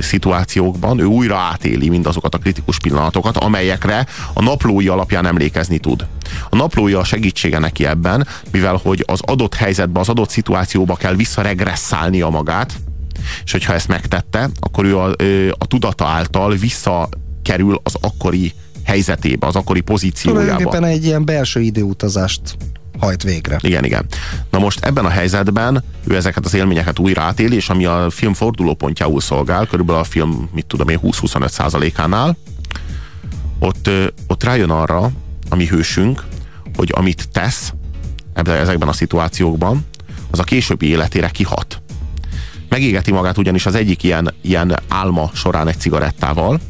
Speaker 2: szituációkban ő újra átéli mindazokat a kritikus pillanatokat, amelyekre a naplói alapján emlékezni tud. A naplója a segítsége neki ebben, mivel hogy az adott helyzetbe, az adott szituációba kell visszaregresszálnia magát, és hogyha ezt megtette, akkor ő a, a tudata által visszakerül az akkori helyzetébe, az akkori pozíciójába.
Speaker 7: Tulajdonképpen egy ilyen belső időutazást hajt végre.
Speaker 2: Igen, igen. Na most ebben a helyzetben ő ezeket az élményeket újra átéli, és ami a film fordulópontjául szolgál, körülbelül a film, mit tudom én, 20-25 százalékánál, ott, ott rájön arra, ami hősünk, hogy amit tesz ebben, ezekben a szituációkban, az a későbbi életére kihat. Megégeti magát ugyanis az egyik ilyen, ilyen álma során egy cigarettával,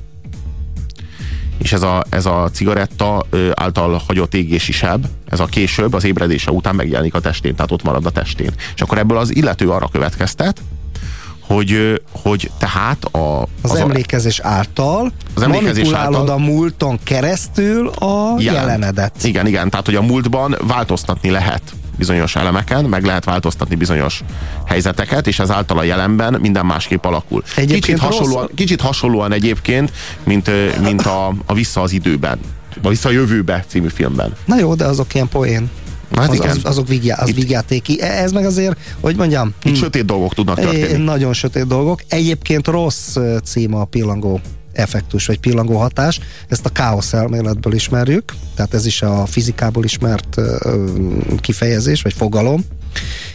Speaker 2: és ez a, ez a cigaretta által hagyott égési seb, ez a később, az ébredése után megjelenik a testén, tehát ott marad a testén. És akkor ebből az illető arra következtet, hogy, hogy tehát a,
Speaker 7: az, az emlékezés által az emlékezés által, a múlton keresztül a jelen. jelenedet.
Speaker 2: Igen, igen, tehát hogy a múltban változtatni lehet bizonyos elemeken, meg lehet változtatni bizonyos helyzeteket, és ezáltal a jelenben minden másképp alakul. kicsit hasonlóan, kicsit hasonlóan egyébként, mint, mint a, a Vissza az időben, a Vissza a jövőbe című filmben.
Speaker 7: Na jó, de azok ilyen poén. Hát az, igen. Az, azok vigyá, az vigyátéki. E, ez meg azért, hogy mondjam...
Speaker 2: Itt hm, sötét dolgok tudnak történni.
Speaker 7: Nagyon sötét dolgok. Egyébként rossz cím a pillangó effektus vagy pillangó hatás. Ezt a káosz elméletből ismerjük, tehát ez is a fizikából ismert kifejezés vagy fogalom.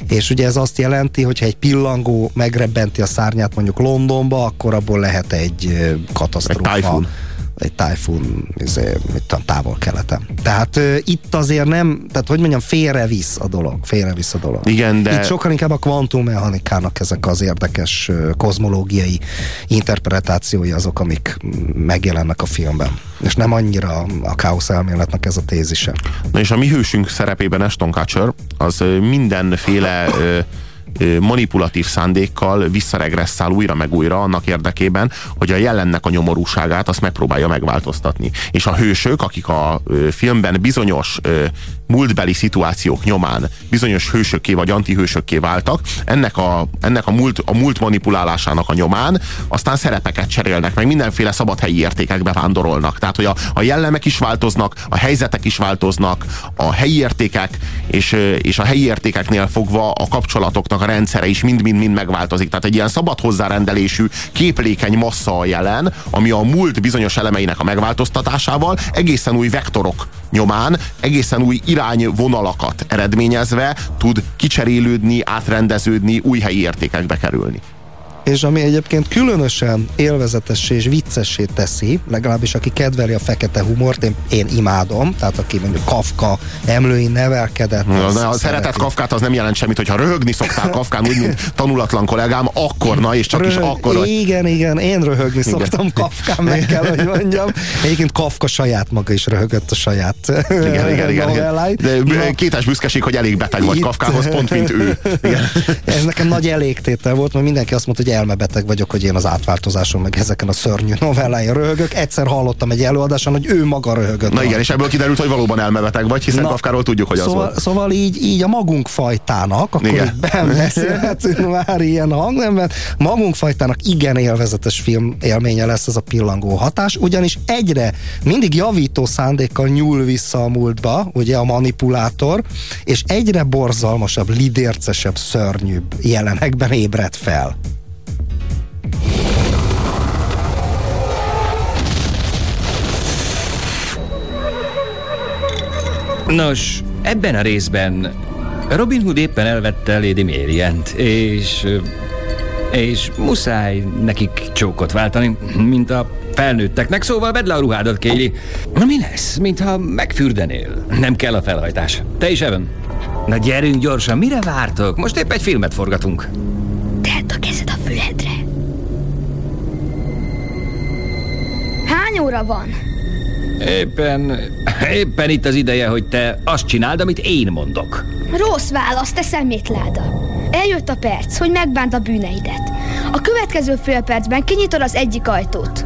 Speaker 7: És ugye ez azt jelenti, hogy ha egy pillangó megrebbenti a szárnyát mondjuk Londonba, akkor abból lehet egy katasztrófa. Egy egy tájfun izé, távol-keleten. Tehát uh, itt azért nem, tehát hogy mondjam, félrevisz a dolog, félrevisz a dolog.
Speaker 2: Igen, de...
Speaker 7: Itt sokkal inkább a kvantummechanikának ezek az érdekes uh, kozmológiai interpretációi azok, amik megjelennek a filmben. És nem annyira a káosz elméletnek ez a tézise.
Speaker 2: Na és a mi hősünk szerepében Ashton Kutcher, az mindenféle manipulatív szándékkal visszaregresszál újra meg újra annak érdekében, hogy a jelennek a nyomorúságát azt megpróbálja megváltoztatni. És a hősök, akik a filmben bizonyos múltbeli szituációk nyomán bizonyos hősökké vagy antihősökké váltak, ennek a, ennek a, múlt, a múlt manipulálásának a nyomán aztán szerepeket cserélnek, meg mindenféle szabadhelyi értékekbe vándorolnak. Tehát, hogy a, a jellemek is változnak, a helyzetek is változnak, a helyi értékek, és, és a helyi értékeknél fogva a kapcsolatoknak a rendszere is mind-mind-mind megváltozik. Tehát egy ilyen szabad hozzárendelésű, képlékeny massza a jelen, ami a múlt bizonyos elemeinek a megváltoztatásával egészen új vektorok nyomán, egészen új irányvonalakat eredményezve tud kicserélődni, átrendeződni, új helyi értékekbe kerülni.
Speaker 7: És ami egyébként különösen élvezetes és viccessé teszi, legalábbis aki kedveli a fekete humort, én, én imádom, tehát aki mondjuk Kafka emlőin nevelkedett.
Speaker 2: Na, de a szeretett Kafkát az nem jelent semmit, hogyha röhögni szoktál Kafkán, úgy, mint tanulatlan kollégám, akkor na, és csak Röhög, is akkor. Hogy...
Speaker 7: Igen, igen, én röhögni igen. szoktam Kafkán, meg kell, hogy mondjam. Egyébként Kafka saját maga is röhögött a saját
Speaker 2: igen, igen, igen, igen. De kétes büszkeség, hogy elég beteg vagy Kafkához, pont mint ő. Igen.
Speaker 7: Ez nekem nagy elégtétel volt, mert mindenki azt mondta, hogy elmebeteg vagyok, hogy én az átváltozáson, meg ezeken a szörnyű novelláin röhögök. Egyszer hallottam egy előadáson, hogy ő maga röhögött.
Speaker 2: Na igen, és ebből kiderült, hogy valóban elmebeteg vagy, hiszen Na, Kafkáról tudjuk, hogy
Speaker 7: szóval,
Speaker 2: az volt.
Speaker 7: Szóval így, így a magunk fajtának, akkor igen. beszélhetünk már ilyen hangnemben, magunk fajtának igen élvezetes film élménye lesz ez a pillangó hatás, ugyanis egyre mindig javító szándékkal nyúl vissza a múltba, ugye a manipulátor, és egyre borzalmasabb, lidércesebb, szörnyűbb jelenekben ébred fel.
Speaker 15: Nos, ebben a részben Robin Hood éppen elvette Lady Marient, és... és muszáj nekik csókot váltani, mint a felnőtteknek, szóval vedd le a ruhádat, Kéli. Na mi lesz, mintha megfürdenél? Nem kell a felhajtás. Te is, Evan? Na gyerünk gyorsan, mire vártok? Most épp egy filmet forgatunk.
Speaker 16: Tedd a kezed a füledre. Hány óra van?
Speaker 15: Éppen, éppen itt az ideje, hogy te azt csináld, amit én mondok.
Speaker 16: Rossz válasz, te szemétláda. Eljött a perc, hogy megbánt a bűneidet. A következő fél percben kinyitod az egyik ajtót.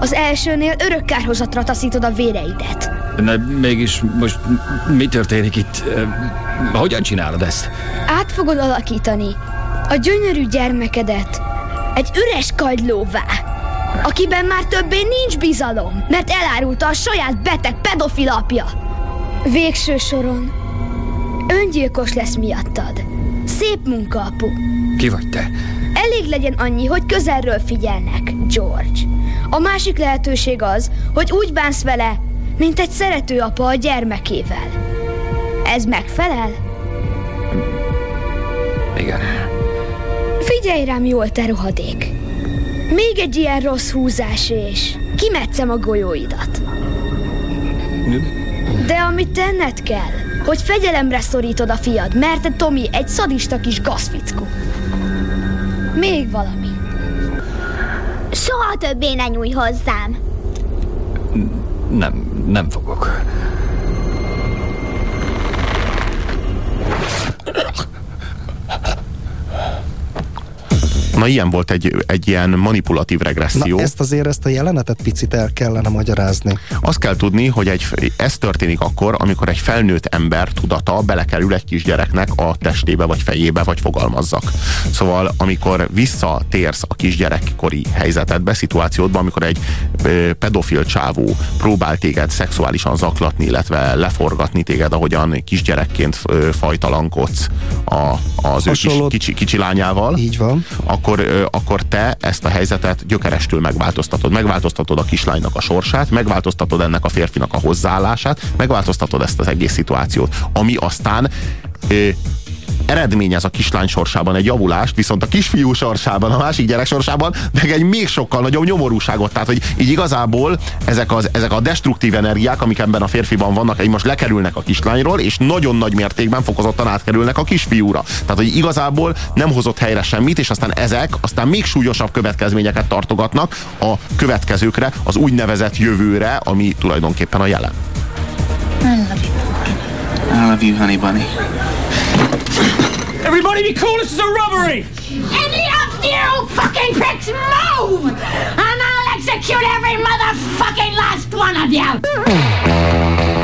Speaker 16: Az elsőnél örök kárhozatra taszítod a véreidet.
Speaker 15: Na, mégis most mi történik itt? Hogyan csinálod ezt?
Speaker 16: Át fogod alakítani a gyönyörű gyermekedet egy üres kagylóvá, akiben már többé nincs bizalom, mert elárulta a saját beteg pedofil apja. Végső soron öngyilkos lesz miattad. Szép munka, apu.
Speaker 15: Ki vagy te?
Speaker 16: Elég legyen annyi, hogy közelről figyelnek, George. A másik lehetőség az, hogy úgy bánsz vele, mint egy szerető apa a gyermekével. Ez megfelel?
Speaker 15: Igen.
Speaker 16: Figyelj rám jól, te rohadék! Még egy ilyen rossz húzás, és kimetszem a golyóidat. De amit tenned kell, hogy fegyelemre szorítod a fiad, mert te Tomi egy szadista kis gazfickó. Még valami.
Speaker 8: Soha többé ne nyújj hozzám.
Speaker 15: Nem, nem fogok.
Speaker 2: Na ilyen volt egy, egy ilyen manipulatív regresszió.
Speaker 7: Na, ezt azért, ezt a jelenetet picit el kellene magyarázni.
Speaker 2: Azt kell tudni, hogy egy, ez történik akkor, amikor egy felnőtt ember tudata belekerül egy kisgyereknek a testébe, vagy fejébe, vagy fogalmazzak. Szóval, amikor visszatérsz a kisgyerekkori helyzetedbe, szituációdba, amikor egy pedofil csávó próbál téged szexuálisan zaklatni, illetve leforgatni téged, ahogyan kisgyerekként fajtalankodsz a, az Hasonló... ő kis, kicsi, kicsi lányával.
Speaker 7: Így van
Speaker 2: akkor, akkor te ezt a helyzetet gyökerestül megváltoztatod. Megváltoztatod a kislánynak a sorsát, megváltoztatod ennek a férfinak a hozzáállását, megváltoztatod ezt az egész szituációt, ami aztán eredményez a kislány sorsában egy javulást, viszont a kisfiú sorsában, a másik gyerek sorsában meg egy még sokkal nagyobb nyomorúságot. Tehát, hogy így igazából ezek, az, ezek a destruktív energiák, amik ebben a férfiban vannak, egy most lekerülnek a kislányról, és nagyon nagy mértékben fokozottan átkerülnek a kisfiúra. Tehát, hogy igazából nem hozott helyre semmit, és aztán ezek aztán még súlyosabb következményeket tartogatnak a következőkre, az úgynevezett jövőre, ami tulajdonképpen a jelen.
Speaker 3: I love you. Honey bunny.
Speaker 6: Everybody be cool, this is a robbery!
Speaker 17: Any of you fucking pricks move! And I'll execute every motherfucking last one of you!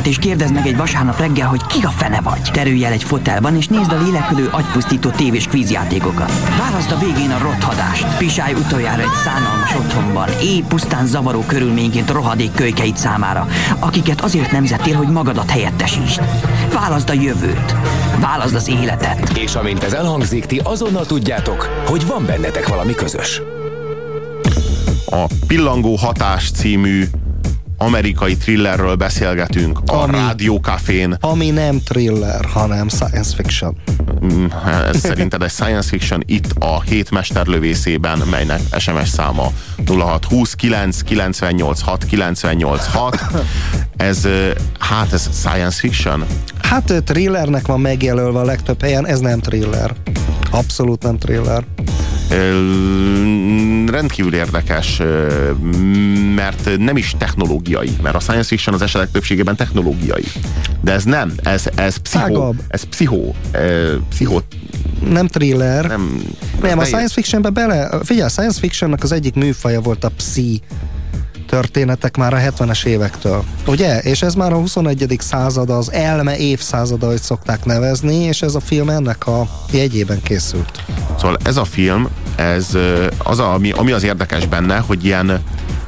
Speaker 4: DIY-t és kérdezd meg egy vasárnap reggel, hogy ki a fene vagy. Terülj el egy fotelban és nézd a lélekülő agypusztító tévés kvízjátékokat. Válaszd a végén a rothadást, pisálj utoljára egy szánalmas otthonban, éj pusztán zavaró körülményként rohadék kölykeit számára, akiket azért nemzettél, hogy magadat helyettesítsd. Válaszd a jövőt, válaszd az életet.
Speaker 1: És amint ez elhangzik, ti azonnal tudjátok, hogy van bennetek valami közös.
Speaker 2: A Pillangó Hatás című amerikai thrillerről beszélgetünk a
Speaker 7: Ami-
Speaker 2: Rádiókafén.
Speaker 7: Ami nem thriller, hanem science fiction.
Speaker 2: Mm, Ez szerinted egy science fiction itt a hét mesterlövészében, melynek SMS száma 0620 9 98 6 98 6. Ez, hát ez science fiction?
Speaker 7: Hát thrillernek van megjelölve a legtöbb helyen, ez nem thriller. Abszolút nem thriller.
Speaker 2: Rendkívül érdekes, mert nem is technológiai, mert a science fiction az esetek többségében technológiai. De ez nem, ez, ez pszichó,
Speaker 7: Tágabb.
Speaker 2: ez pszichó, pszichó,
Speaker 7: Nem thriller.
Speaker 2: nem,
Speaker 7: Nem, a science fictionbe bele... Figyelj, a science fictionnak az egyik műfaja volt a psi történetek már a 70-es évektől. Ugye? És ez már a 21. század, az elme évszázada, hogy szokták nevezni, és ez a film ennek a jegyében készült.
Speaker 2: Szóval ez a film, ez az, a, ami, ami az érdekes benne, hogy ilyen,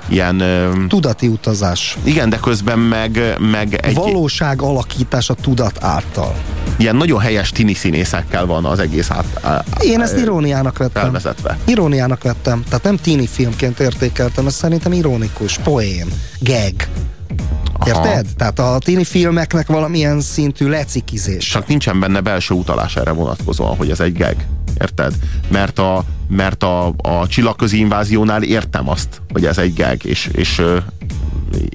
Speaker 2: ilyen
Speaker 7: Tudati utazás.
Speaker 2: igen, de közben meg, meg egy
Speaker 7: Valóság alakítás a tudat által.
Speaker 2: Ilyen nagyon helyes tini színészekkel van az egész át, á,
Speaker 7: Én ezt iróniának vettem.
Speaker 2: felvezetve.
Speaker 7: Iróniának vettem. Tehát nem tini filmként értékeltem, ez szerintem ironikus, poén, gag. Érted? Tehát a tini filmeknek valamilyen szintű lecikizés.
Speaker 2: Csak nincsen benne belső utalás erre vonatkozóan, hogy ez egy gag. Érted? Mert a, mert a, a csillagközi inváziónál értem azt, hogy ez egy gag, és, és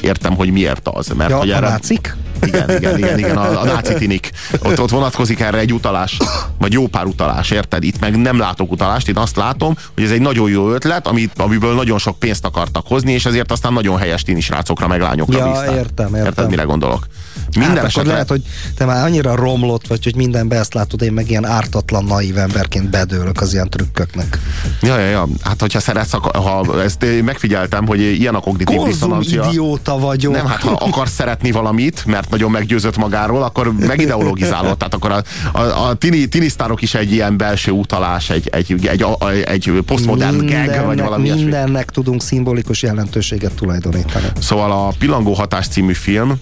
Speaker 2: értem, hogy miért az. Mert
Speaker 7: Ja,
Speaker 2: hogy
Speaker 7: a
Speaker 2: erre,
Speaker 7: nácik?
Speaker 2: Igen, igen, igen, igen a, a náci tinik. Ott, ott vonatkozik erre egy utalás, vagy jó pár utalás, érted? Itt meg nem látok utalást, én azt látom, hogy ez egy nagyon jó ötlet, amit, amiből nagyon sok pénzt akartak hozni, és ezért aztán nagyon helyes tini srácokra, meg lányokra
Speaker 7: Ja,
Speaker 2: bízták.
Speaker 7: értem, értem.
Speaker 2: Érted, mire gondolok?
Speaker 7: Minden hát, akkor lehet, hogy te már annyira romlott vagy, hogy mindenbe ezt látod, én meg ilyen ártatlan, naív emberként bedőlök az ilyen trükköknek.
Speaker 2: Ja, ja, ja. Hát, hogyha szeretsz, ha ezt megfigyeltem, hogy ilyen a kognitív
Speaker 7: Konzum
Speaker 2: diszonancia.
Speaker 7: idióta vagyok.
Speaker 2: Nem, hát ha akarsz szeretni valamit, mert nagyon meggyőzött magáról, akkor megideologizálod. Tehát akkor a, a, a tini, tini sztárok is egy ilyen belső utalás, egy, egy, egy, egy, egy posztmodern gag, vagy
Speaker 7: Mindennek,
Speaker 2: valami ilyesmi.
Speaker 7: mindennek tudunk szimbolikus jelentőséget tulajdonítani.
Speaker 2: Szóval a Pillangó hatás című film,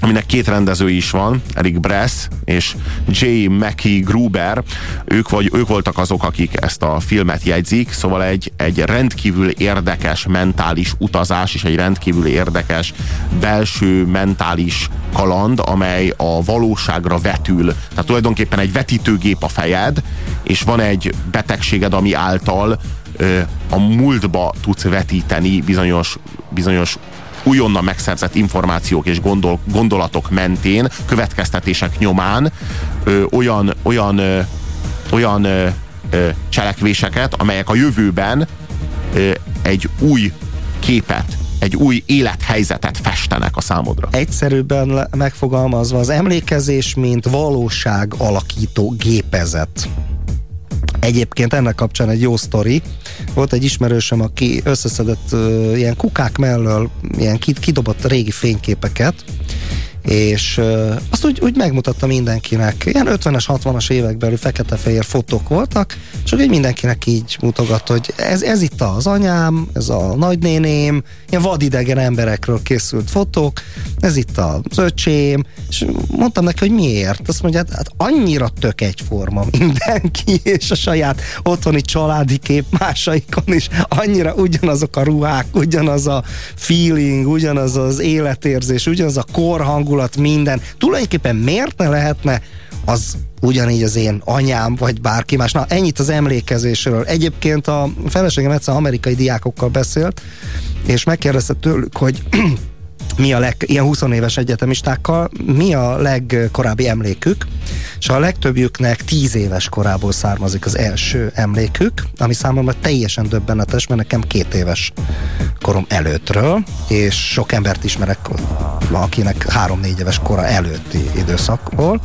Speaker 2: aminek két rendezői is van, Eric Bress és J. Mackie Gruber, ők, vagy, ők voltak azok, akik ezt a filmet jegyzik, szóval egy, egy rendkívül érdekes mentális utazás, és egy rendkívül érdekes belső mentális kaland, amely a valóságra vetül. Tehát tulajdonképpen egy vetítőgép a fejed, és van egy betegséged, ami által ö, a múltba tudsz vetíteni bizonyos, bizonyos újonnan megszerzett információk és gondol, gondolatok mentén, következtetések nyomán ö, olyan, olyan, ö, olyan ö, cselekvéseket, amelyek a jövőben ö, egy új képet, egy új élethelyzetet festenek a számodra.
Speaker 7: Egyszerűbben megfogalmazva az emlékezés, mint valóság alakító gépezet. Egyébként ennek kapcsán egy jó sztori. Volt egy ismerősöm, aki összeszedett uh, ilyen kukák mellől ilyen kid- kidobott régi fényképeket, és uh, azt úgy, úgy megmutatta mindenkinek. Ilyen 50-es, 60-as évekbeli fekete-fehér fotók voltak, és úgy mindenkinek így mutogatta, hogy ez, ez itt az anyám, ez a nagynéném, ilyen vadidegen emberekről készült fotók, ez itt az öcsém, és mondtam neki, hogy miért. Azt mondja, hát, hát annyira tök egyforma mindenki, és a saját otthoni családi kép másaikon is annyira ugyanazok a ruhák, ugyanaz a feeling, ugyanaz az életérzés, ugyanaz a korhangulat, minden. Tulajdonképpen miért ne lehetne az ugyanígy az én anyám, vagy bárki más. Na, ennyit az emlékezésről. Egyébként a feleségem egyszer amerikai diákokkal beszélt, és megkérdezte tőlük, hogy mi a leg, ilyen 20 éves egyetemistákkal, mi a legkorábbi emlékük, és a legtöbbjüknek 10 éves korából származik az első emlékük, ami számomra teljesen döbbenetes, mert nekem két éves korom előttről, és sok embert ismerek, akinek három-négy éves kora előtti időszakból,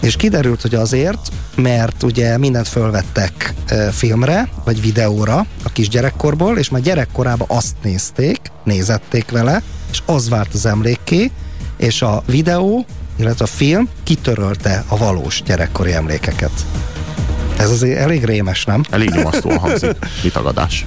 Speaker 7: és kiderült, hogy azért, mert ugye mindent fölvettek filmre, vagy videóra a kisgyerekkorból, és már gyerekkorában azt nézték, nézették vele, és az várt az emlékké, és a videó, illetve a film kitörölte a valós gyerekkori emlékeket. Ez azért elég rémes, nem?
Speaker 2: Elég nyomasztóan hangzik. Kitagadás.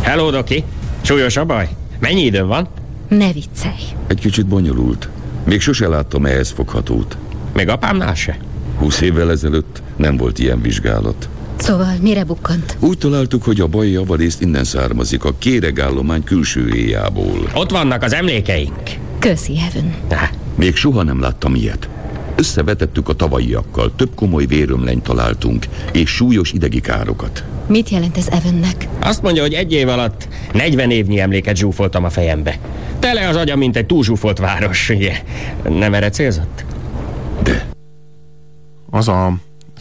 Speaker 6: Hello, Doki. Súlyos a baj? Mennyi idő van?
Speaker 18: Ne viccelj.
Speaker 19: Egy kicsit bonyolult. Még sose láttam ehhez foghatót.
Speaker 6: Még apámnál se?
Speaker 19: Húsz évvel ezelőtt nem volt ilyen vizsgálat.
Speaker 18: Szóval mire bukkant?
Speaker 19: Úgy találtuk, hogy a baj javarészt innen származik a kéregállomány külső éjából.
Speaker 6: Ott vannak az emlékeink.
Speaker 18: Köszi, Heaven.
Speaker 19: Még soha nem láttam ilyet. Összevetettük a tavalyiakkal, több komoly vérömlenyt találtunk, és súlyos idegi károkat.
Speaker 18: Mit jelent ez Evannek?
Speaker 6: Azt mondja, hogy egy év alatt 40 évnyi emléket zsúfoltam a fejembe. Tele az agya, mint egy túlzsúfolt város. Ugye? Nem erre célzott?
Speaker 2: Az a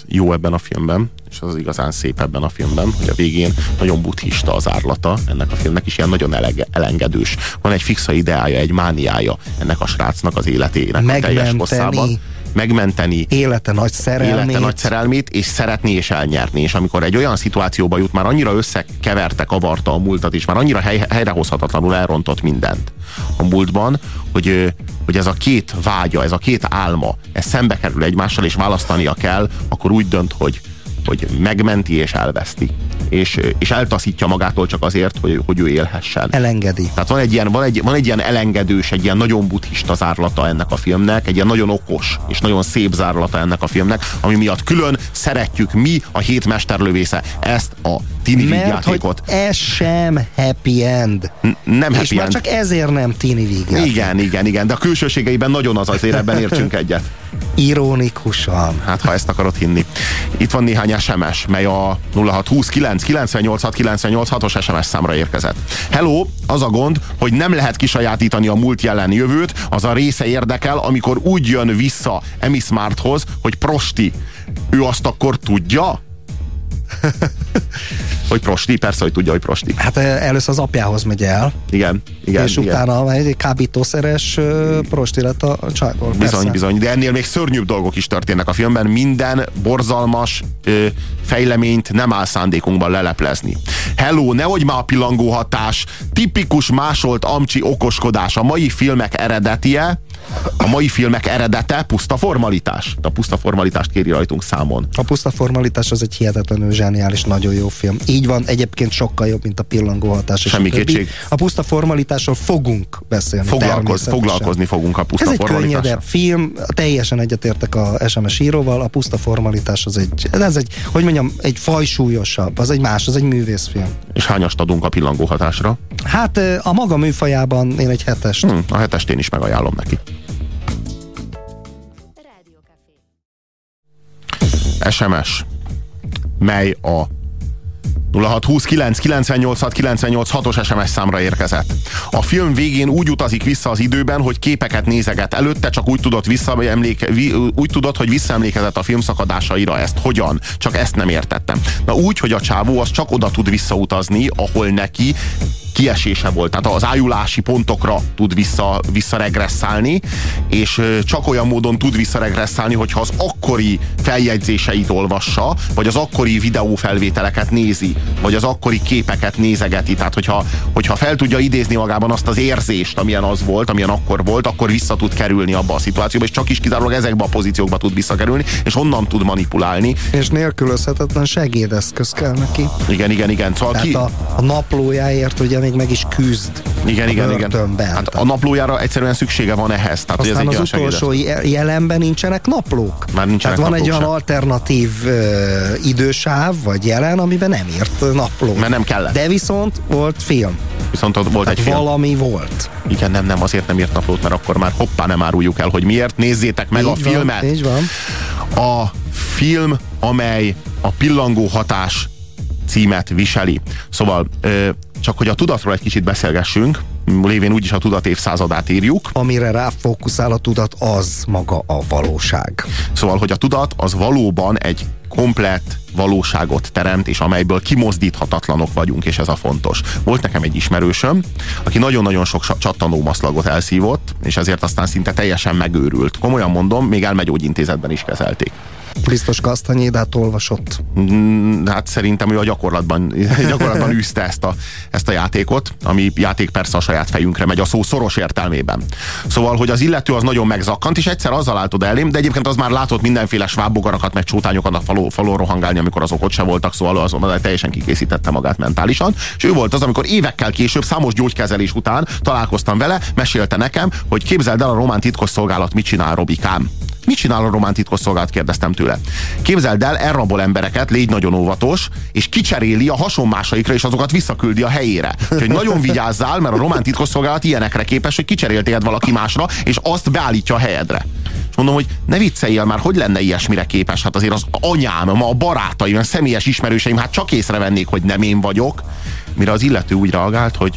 Speaker 2: jó ebben a filmben, és az igazán szép ebben a filmben, hogy a végén nagyon buddhista az árlata ennek a filmnek, is ilyen nagyon elege, elengedős. Van egy fixa ideája, egy mániája ennek a srácnak az életének a teljes hosszában megmenteni
Speaker 7: élete nagy szerelmét.
Speaker 2: élete nagy szerelmét, és szeretni és elnyerni. És amikor egy olyan szituációba jut, már annyira összekeverte, kavarta a múltat, és már annyira hely, helyrehozhatatlanul elrontott mindent a múltban, hogy, hogy ez a két vágya, ez a két álma, ez szembe kerül egymással, és választania kell, akkor úgy dönt, hogy, hogy megmenti és elveszti. És, és eltaszítja magától csak azért, hogy, hogy ő élhessen.
Speaker 7: Elengedi.
Speaker 2: Tehát van egy, ilyen, van, egy, van egy ilyen elengedős, egy ilyen nagyon buddhista zárlata ennek a filmnek, egy ilyen nagyon okos és nagyon szép zárlata ennek a filmnek, ami miatt külön szeretjük mi a hét mesterlövésze ezt a tini
Speaker 7: Mert
Speaker 2: vígjátékot.
Speaker 7: hogy ez sem happy end.
Speaker 2: N- nem
Speaker 7: És
Speaker 2: happy
Speaker 7: már
Speaker 2: end.
Speaker 7: csak ezért nem tini vígjáték.
Speaker 2: Igen, igen, igen, de a külsőségeiben nagyon az azért ebben értsünk egyet.
Speaker 7: Ironikusan.
Speaker 2: Hát, ha ezt akarod hinni. Itt van néhány SMS, mely a 0629 986 986 os SMS számra érkezett. Hello, az a gond, hogy nem lehet kisajátítani a múlt jelen jövőt, az a része érdekel, amikor úgy jön vissza Emi Smarthoz, hogy prosti. Ő azt akkor tudja? hogy prosti? Persze, hogy tudja, hogy prosti.
Speaker 7: Hát eh, először az apjához megy el.
Speaker 2: Igen, igen.
Speaker 7: és
Speaker 2: igen.
Speaker 7: utána egy kábítószeres prosti lett a csajból.
Speaker 2: Bizony,
Speaker 7: persze.
Speaker 2: bizony, de ennél még szörnyűbb dolgok is történnek a filmben. Minden borzalmas ö, fejleményt nem áll szándékunkban leleplezni. Hello, nehogy már a pillangó hatás, tipikus másolt amcsi okoskodás. A mai filmek eredetie, a mai filmek eredete puszta formalitás. A puszta formalitást kéri rajtunk számon.
Speaker 7: A puszta formalitás az egy hihetetlenül zseniális, nagyon jó film. Így van, egyébként sokkal jobb, mint a pillangó hatás.
Speaker 2: Semmi kétség.
Speaker 7: A puszta formalitásról fogunk beszélni.
Speaker 2: Foglalkoz, foglalkozni fogunk a puszta
Speaker 7: Ez egy könnyedebb film, teljesen egyetértek a SMS íróval, a puszta formalitás az egy, ez egy, hogy mondjam, egy fajsúlyosabb, az egy más, az egy művészfilm.
Speaker 2: És hányast adunk a pillangó hatásra?
Speaker 7: Hát a maga műfajában én egy hetest.
Speaker 2: Hmm, a hetest én is megajánlom neki. SMS, mely a 0629 986 986 os SMS számra érkezett. A film végén úgy utazik vissza az időben, hogy képeket nézeget. Előtte csak úgy tudott, visszaemléke, vi- úgy tudott hogy visszaemlékezett a film szakadásaira. Ezt hogyan? Csak ezt nem értettem. Na úgy, hogy a csávó az csak oda tud visszautazni, ahol neki kiesése volt. Tehát az ájulási pontokra tud vissza, visszaregresszálni, és csak olyan módon tud visszaregresszálni, hogyha az akkori feljegyzéseit olvassa, vagy az akkori videófelvételeket nézi, vagy az akkori képeket nézegeti. Tehát, hogyha, hogyha fel tudja idézni magában azt az érzést, amilyen az volt, amilyen akkor volt, akkor vissza tud kerülni abba a szituációba, és csak is kizárólag ezekbe a pozíciókba tud visszakerülni, és onnan tud manipulálni.
Speaker 7: És nélkülözhetetlen segédeszköz kell neki.
Speaker 2: Igen, igen, igen. Szóval
Speaker 7: Tehát
Speaker 2: ki...
Speaker 7: a, a naplójáért ugye még meg is küzd.
Speaker 2: Igen,
Speaker 7: a
Speaker 2: igen, igen. Hát a naplójára egyszerűen szüksége van ehhez. Tehát, ez
Speaker 7: Aztán
Speaker 2: egy
Speaker 7: az utolsó jelenben nincsenek naplók.
Speaker 2: Már nincsenek
Speaker 7: Tehát van egy olyan
Speaker 2: sem.
Speaker 7: alternatív ö, idősáv, vagy jelen, amiben nem írt napló.
Speaker 2: Mert nem kellett.
Speaker 7: De viszont volt film.
Speaker 2: Viszont ott volt
Speaker 7: Tehát
Speaker 2: egy film.
Speaker 7: valami volt.
Speaker 2: Igen, nem, nem, azért nem írt naplót, mert akkor már hoppá nem áruljuk el, hogy miért. Nézzétek meg
Speaker 7: Így
Speaker 2: a
Speaker 7: van,
Speaker 2: filmet.
Speaker 7: így van.
Speaker 2: A film, amely a pillangó hatás címet viseli. Szóval ö, csak hogy a tudatról egy kicsit beszélgessünk, lévén úgyis a tudat évszázadát írjuk.
Speaker 7: Amire ráfókuszál a tudat, az maga a valóság.
Speaker 2: Szóval, hogy a tudat az valóban egy komplett valóságot teremt, és amelyből kimozdíthatatlanok vagyunk, és ez a fontos. Volt nekem egy ismerősöm, aki nagyon-nagyon sok csattanómaszlagot elszívott, és ezért aztán szinte teljesen megőrült. Komolyan mondom, még elmegyógyintézetben is kezelték.
Speaker 7: Biztos kasztanyédát olvasott.
Speaker 2: Mm, hát szerintem ő a gyakorlatban, gyakorlatban űzte ezt a, ezt a játékot, ami játék persze a saját fejünkre megy a szó szoros értelmében. Szóval, hogy az illető az nagyon megzakkant, és egyszer azzal álltod elém, de egyébként az már látott mindenféle svábbogarakat, meg csótányokat a faló, falon rohangálni, amikor azok ott se voltak, szóval azon teljesen kikészítette magát mentálisan. És ő volt az, amikor évekkel később, számos gyógykezelés után találkoztam vele, mesélte nekem, hogy képzeld el a román titkosszolgálat mit csinál Robikám. Mit csinál a román titkosszolgálat? kérdeztem tőle. Képzeld el, elrabol embereket, légy nagyon óvatos, és kicseréli a hasonmásaikra, és azokat visszaküldi a helyére. Úgyhogy nagyon vigyázzál, mert a román titkosszolgálat ilyenekre képes, hogy kicserél téged valaki másra, és azt beállítja a helyedre. És mondom, hogy ne vicceljél már, hogy lenne ilyesmire képes? Hát azért az anyám, ma a barátaim, a személyes ismerőseim, hát csak észrevennék, hogy nem én vagyok. Mire az illető úgy reagált, hogy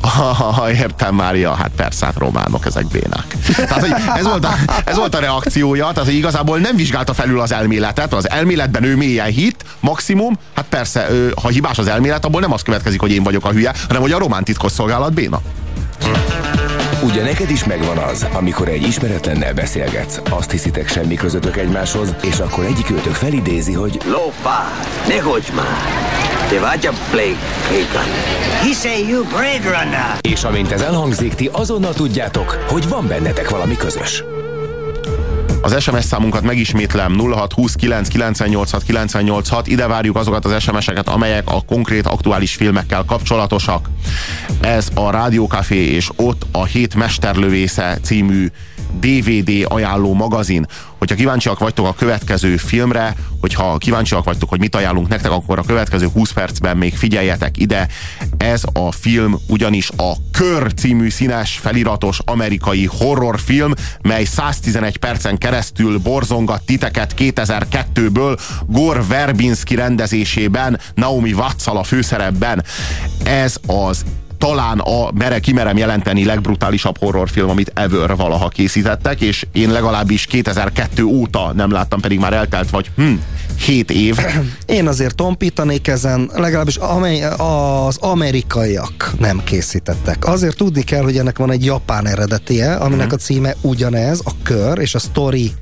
Speaker 2: Ha, értem, Mária, hát persze, hát románok, ezek bénák. Tehát, hogy ez, volt a, ez volt a reakciója, tehát, hogy igazából nem vizsgálta felül az elméletet, az elméletben ő mélyen hit, maximum, hát persze, ha hibás az elmélet, abból nem az következik, hogy én vagyok a hülye, hanem hogy a román titkosszolgálat béna.
Speaker 1: Ugye neked is megvan az, amikor egy ismeretlennel beszélgetsz, azt hiszitek semmi közöttök egymáshoz, és akkor egyik őtök felidézi, hogy
Speaker 20: Lópá, ne hogy már! Te vagy a Blake Hagan.
Speaker 21: He say you Blade Runner.
Speaker 1: És amint ez elhangzik, ti azonnal tudjátok, hogy van bennetek valami közös.
Speaker 2: Az SMS számunkat megismétlem 0629 986 986. Ide várjuk azokat az SMS-eket, amelyek a konkrét aktuális filmekkel kapcsolatosak. Ez a Rádiókafé és ott a Hét Mesterlövésze című DVD ajánló magazin. Hogyha kíváncsiak vagytok a következő filmre, hogyha kíváncsiak vagytok, hogy mit ajánlunk nektek, akkor a következő 20 percben még figyeljetek ide. Ez a film ugyanis a Kör című színes feliratos amerikai horrorfilm, mely 111 percen keresztül borzongat titeket 2002-ből Gore Verbinski rendezésében, Naomi watts a főszerepben. Ez az talán a mere kimerem jelenteni legbrutálisabb horrorfilm, amit ever valaha készítettek, és én legalábbis 2002 óta nem láttam, pedig már eltelt vagy hm, 7 év.
Speaker 7: Én azért tompítanék ezen, legalábbis amely, az amerikaiak nem készítettek. Azért tudni kell, hogy ennek van egy japán eredetie, aminek hmm. a címe ugyanez, a kör, és a story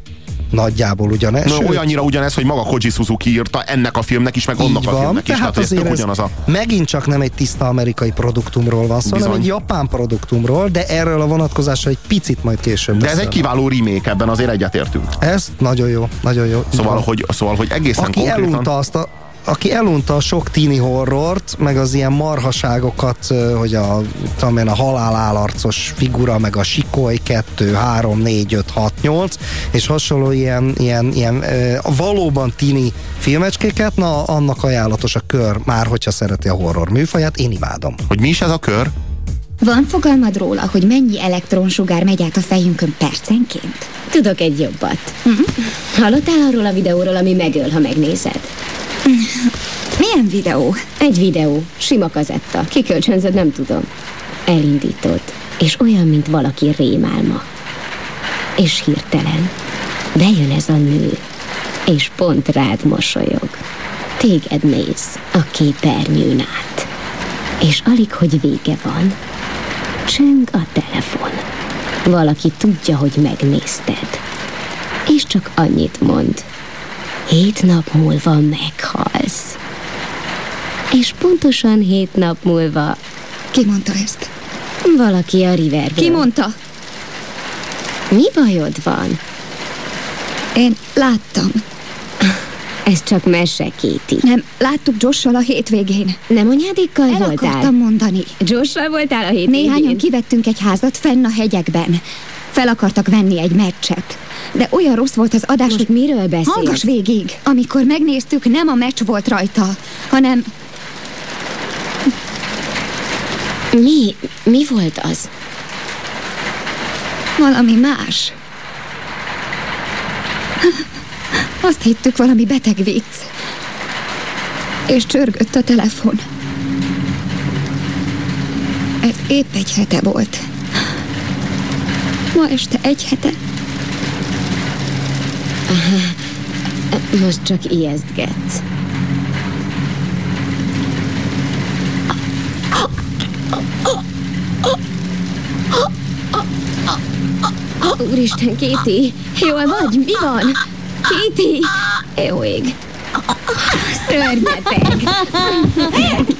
Speaker 7: nagyjából ugyanez.
Speaker 2: No, Sőt, olyannyira ugyanez, hogy maga Koji Suzuki írta ennek a filmnek is, meg annak van, a filmnek is. Tehát
Speaker 7: azért ez ugyanaz a... megint csak nem egy tiszta amerikai produktumról van szó, hanem egy japán produktumról, de erről a vonatkozásra egy picit majd később
Speaker 2: De beszél. ez egy kiváló remake, ebben azért egyetértünk.
Speaker 7: Ez nagyon jó, nagyon jó.
Speaker 2: Szóval, hogy, szóval hogy egészen
Speaker 7: Aki konkrétan... elunta azt a aki elunta a sok tini horrort, meg az ilyen marhaságokat, hogy a, tudom én, a halálállarcos figura, meg a sikoly 2, 3, 4, 5, 6, 8, és hasonló ilyen, ilyen, ilyen valóban tini filmecskéket, na annak ajánlatos a kör, már hogyha szereti a horror műfaját, én imádom.
Speaker 2: Hogy mi is ez a kör?
Speaker 22: Van fogalmad róla, hogy mennyi elektronsugár megy át a fejünkön percenként? Tudok egy jobbat. Uh-huh. Hallottál arról a videóról, ami megöl, ha megnézed? Milyen videó? Egy videó, sima kazetta. Kikölcsönzöd, nem tudom. Elindítod, és olyan, mint valaki rémálma. És hirtelen bejön ez a nő, és pont rád mosolyog. Téged néz a képernyőn át. És alig, hogy vége van, csöng a telefon. Valaki tudja, hogy megnézted. És csak annyit mond, Hét nap múlva meghalsz. És pontosan hét nap múlva...
Speaker 23: Ki mondta ezt?
Speaker 22: Valaki a riverből.
Speaker 23: Ki mondta?
Speaker 22: Mi bajod van?
Speaker 23: Én láttam.
Speaker 22: Ez csak mese, Kéti.
Speaker 23: Nem, láttuk Joshal a hétvégén.
Speaker 22: Nem anyádikkal
Speaker 23: El
Speaker 22: voltál?
Speaker 23: akartam mondani.
Speaker 22: Joshal voltál a hétvégén?
Speaker 23: Néhányan kivettünk egy házat fenn a hegyekben. Fel akartak venni egy meccset. De olyan rossz volt az adás,
Speaker 22: Most
Speaker 23: hogy
Speaker 22: miről beszélsz?
Speaker 23: Hallgass végig. Amikor megnéztük, nem a meccs volt rajta, hanem...
Speaker 22: Mi? Mi volt az?
Speaker 23: Valami más. Azt hittük valami beteg vicc. És csörgött a telefon. Ez épp egy hete volt. Ma este egy hete.
Speaker 22: Most csak ijesztgetsz. Úristen, Kéti, jól vagy? Mi van? Kéti, jó ég. Szörnyeteg.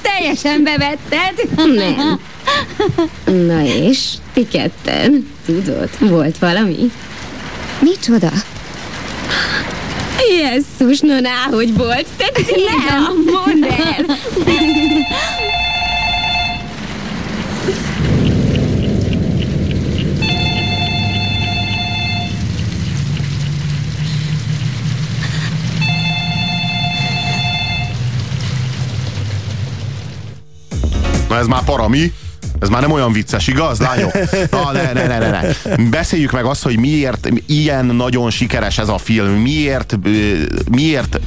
Speaker 22: Teljesen bevetted? Nem. Na és, ti ketten, tudod, volt valami? Micsoda? Jesszus, na hogy volt, te nem, mondd el.
Speaker 2: Na ez már parami. Ez már nem olyan vicces, igaz, lányok? Na, ne, ne, ne, ne, ne. Beszéljük meg azt, hogy miért ilyen nagyon sikeres ez a film. Miért, miért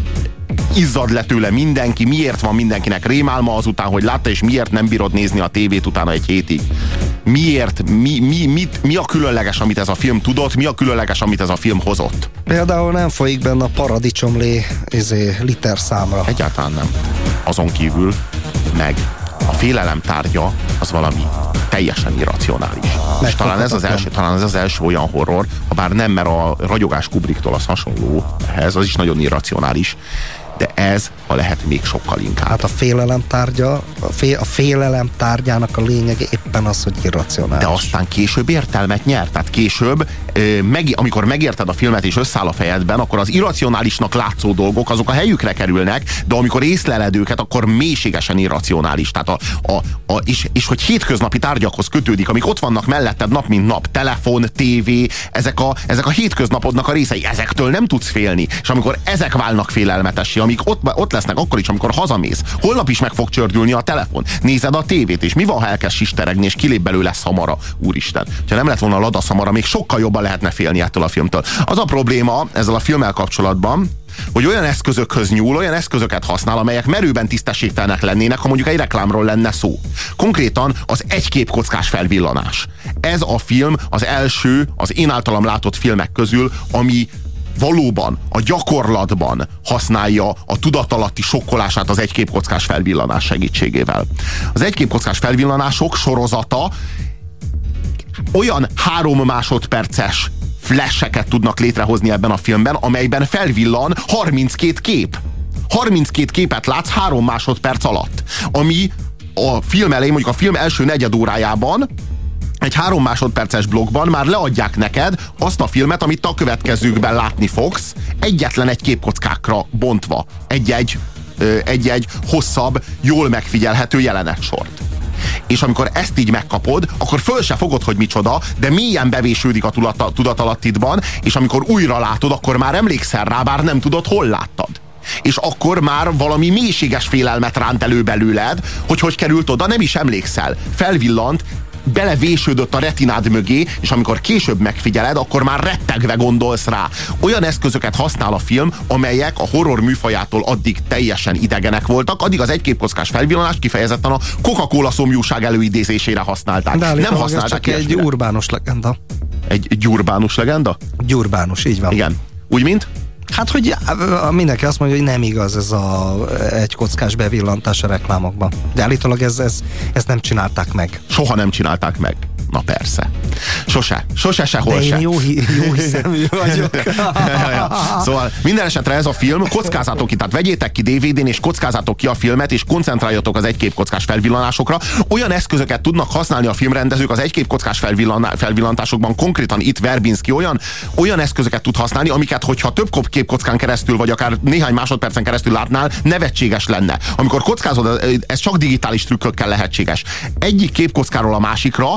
Speaker 2: izzad le tőle mindenki, miért van mindenkinek rémálma azután, hogy látta, és miért nem bírod nézni a tévét utána egy hétig. Miért, mi, mi, mit, mi a különleges, amit ez a film tudott, mi a különleges, amit ez a film hozott?
Speaker 7: Például nem folyik benne a paradicsomlé izé, liter számra.
Speaker 2: Egyáltalán nem. Azon kívül meg félelem tárgya az valami teljesen irracionális. És talán ez, az első, talán ez az első olyan horror, ha bár nem, mert a ragyogás Kubricktól az hasonló ehhez, az is nagyon irracionális, de ez, ha lehet, még sokkal inkább.
Speaker 7: Hát a félelem tárgya, a, fél, a félelem tárgyának a lényege éppen az, hogy irracionális.
Speaker 2: De aztán később értelmet nyert. Tehát később, meg, amikor megérted a filmet és összeáll a fejedben, akkor az irracionálisnak látszó dolgok, azok a helyükre kerülnek, de amikor észleled őket, akkor mélységesen irracionális. Tehát a, a, a, és, és hogy hétköznapi tárgyakhoz kötődik, amik ott vannak melletted nap mint nap, telefon, tévé, ezek a, ezek a hétköznapodnak a részei, ezektől nem tudsz félni. És amikor ezek válnak félelmetessé, amik ott, ott lesznek akkor is, amikor hazamész. Holnap is meg fog csördülni a telefon. Nézed a tévét, és mi van, ha elkezd sisteregni, és kilép belőle szamara, úristen. Ha nem lett volna Lada szamara, még sokkal jobban lehetne félni ettől a filmtől. Az a probléma ezzel a filmmel kapcsolatban, hogy olyan eszközökhöz nyúl, olyan eszközöket használ, amelyek merőben tisztességtelenek lennének, ha mondjuk egy reklámról lenne szó. Konkrétan az egyképkockás felvillanás. Ez a film az első, az én általam látott filmek közül, ami valóban a gyakorlatban használja a tudatalatti sokkolását az egyképkockás felvillanás segítségével. Az egyképkockás felvillanások sorozata olyan három másodperces flasheket tudnak létrehozni ebben a filmben, amelyben felvillan 32 kép. 32 képet látsz három másodperc alatt, ami a film elején, mondjuk a film első negyed órájában egy három másodperces blogban már leadják neked azt a filmet, amit a következőkben látni fogsz, egyetlen egy képkockákra bontva. Egy-egy, egy-egy hosszabb, jól megfigyelhető jelenetsort. És amikor ezt így megkapod, akkor föl se fogod, hogy micsoda, de mélyen bevésődik a tudatalattidban, és amikor újra látod, akkor már emlékszel rá, bár nem tudod, hol láttad és akkor már valami mélységes félelmet ránt elő belőled, hogy hogy került oda, nem is emlékszel. Felvillant, belevésődött a retinád mögé, és amikor később megfigyeled, akkor már rettegve gondolsz rá. Olyan eszközöket használ a film, amelyek a horror műfajától addig teljesen idegenek voltak, addig az egyképkockás felvillanást kifejezetten a Coca-Cola szomjúság előidézésére használták.
Speaker 7: De Nem használták csak egy urbánus legenda.
Speaker 2: Egy, egy urbánus legenda?
Speaker 7: Gyurbánus, így van.
Speaker 2: Igen. Úgy, mint?
Speaker 7: Hát, hogy mindenki azt mondja, hogy nem igaz ez a egy kockás bevillantás a reklámokban. De állítólag ez, ez, ezt nem csinálták meg.
Speaker 2: Soha nem csinálták meg. Na persze. Sose. Sose, sehol
Speaker 7: De
Speaker 2: se.
Speaker 7: én jó, jó hiszemű vagyok.
Speaker 2: ja, ja. Szóval minden esetre ez a film, kockázatok ki, tehát vegyétek ki DVD-n, és kockázatok ki a filmet, és koncentráljatok az egyképkockás felvillanásokra. Olyan eszközöket tudnak használni a filmrendezők az egyképkockás felvillantásokban, konkrétan itt Verbinski olyan, olyan eszközöket tud használni, amiket, hogyha több képkockán keresztül, vagy akár néhány másodpercen keresztül látnál, nevetséges lenne. Amikor kockázod, ez csak digitális trükkökkel lehetséges. Egyik képkockáról a másikra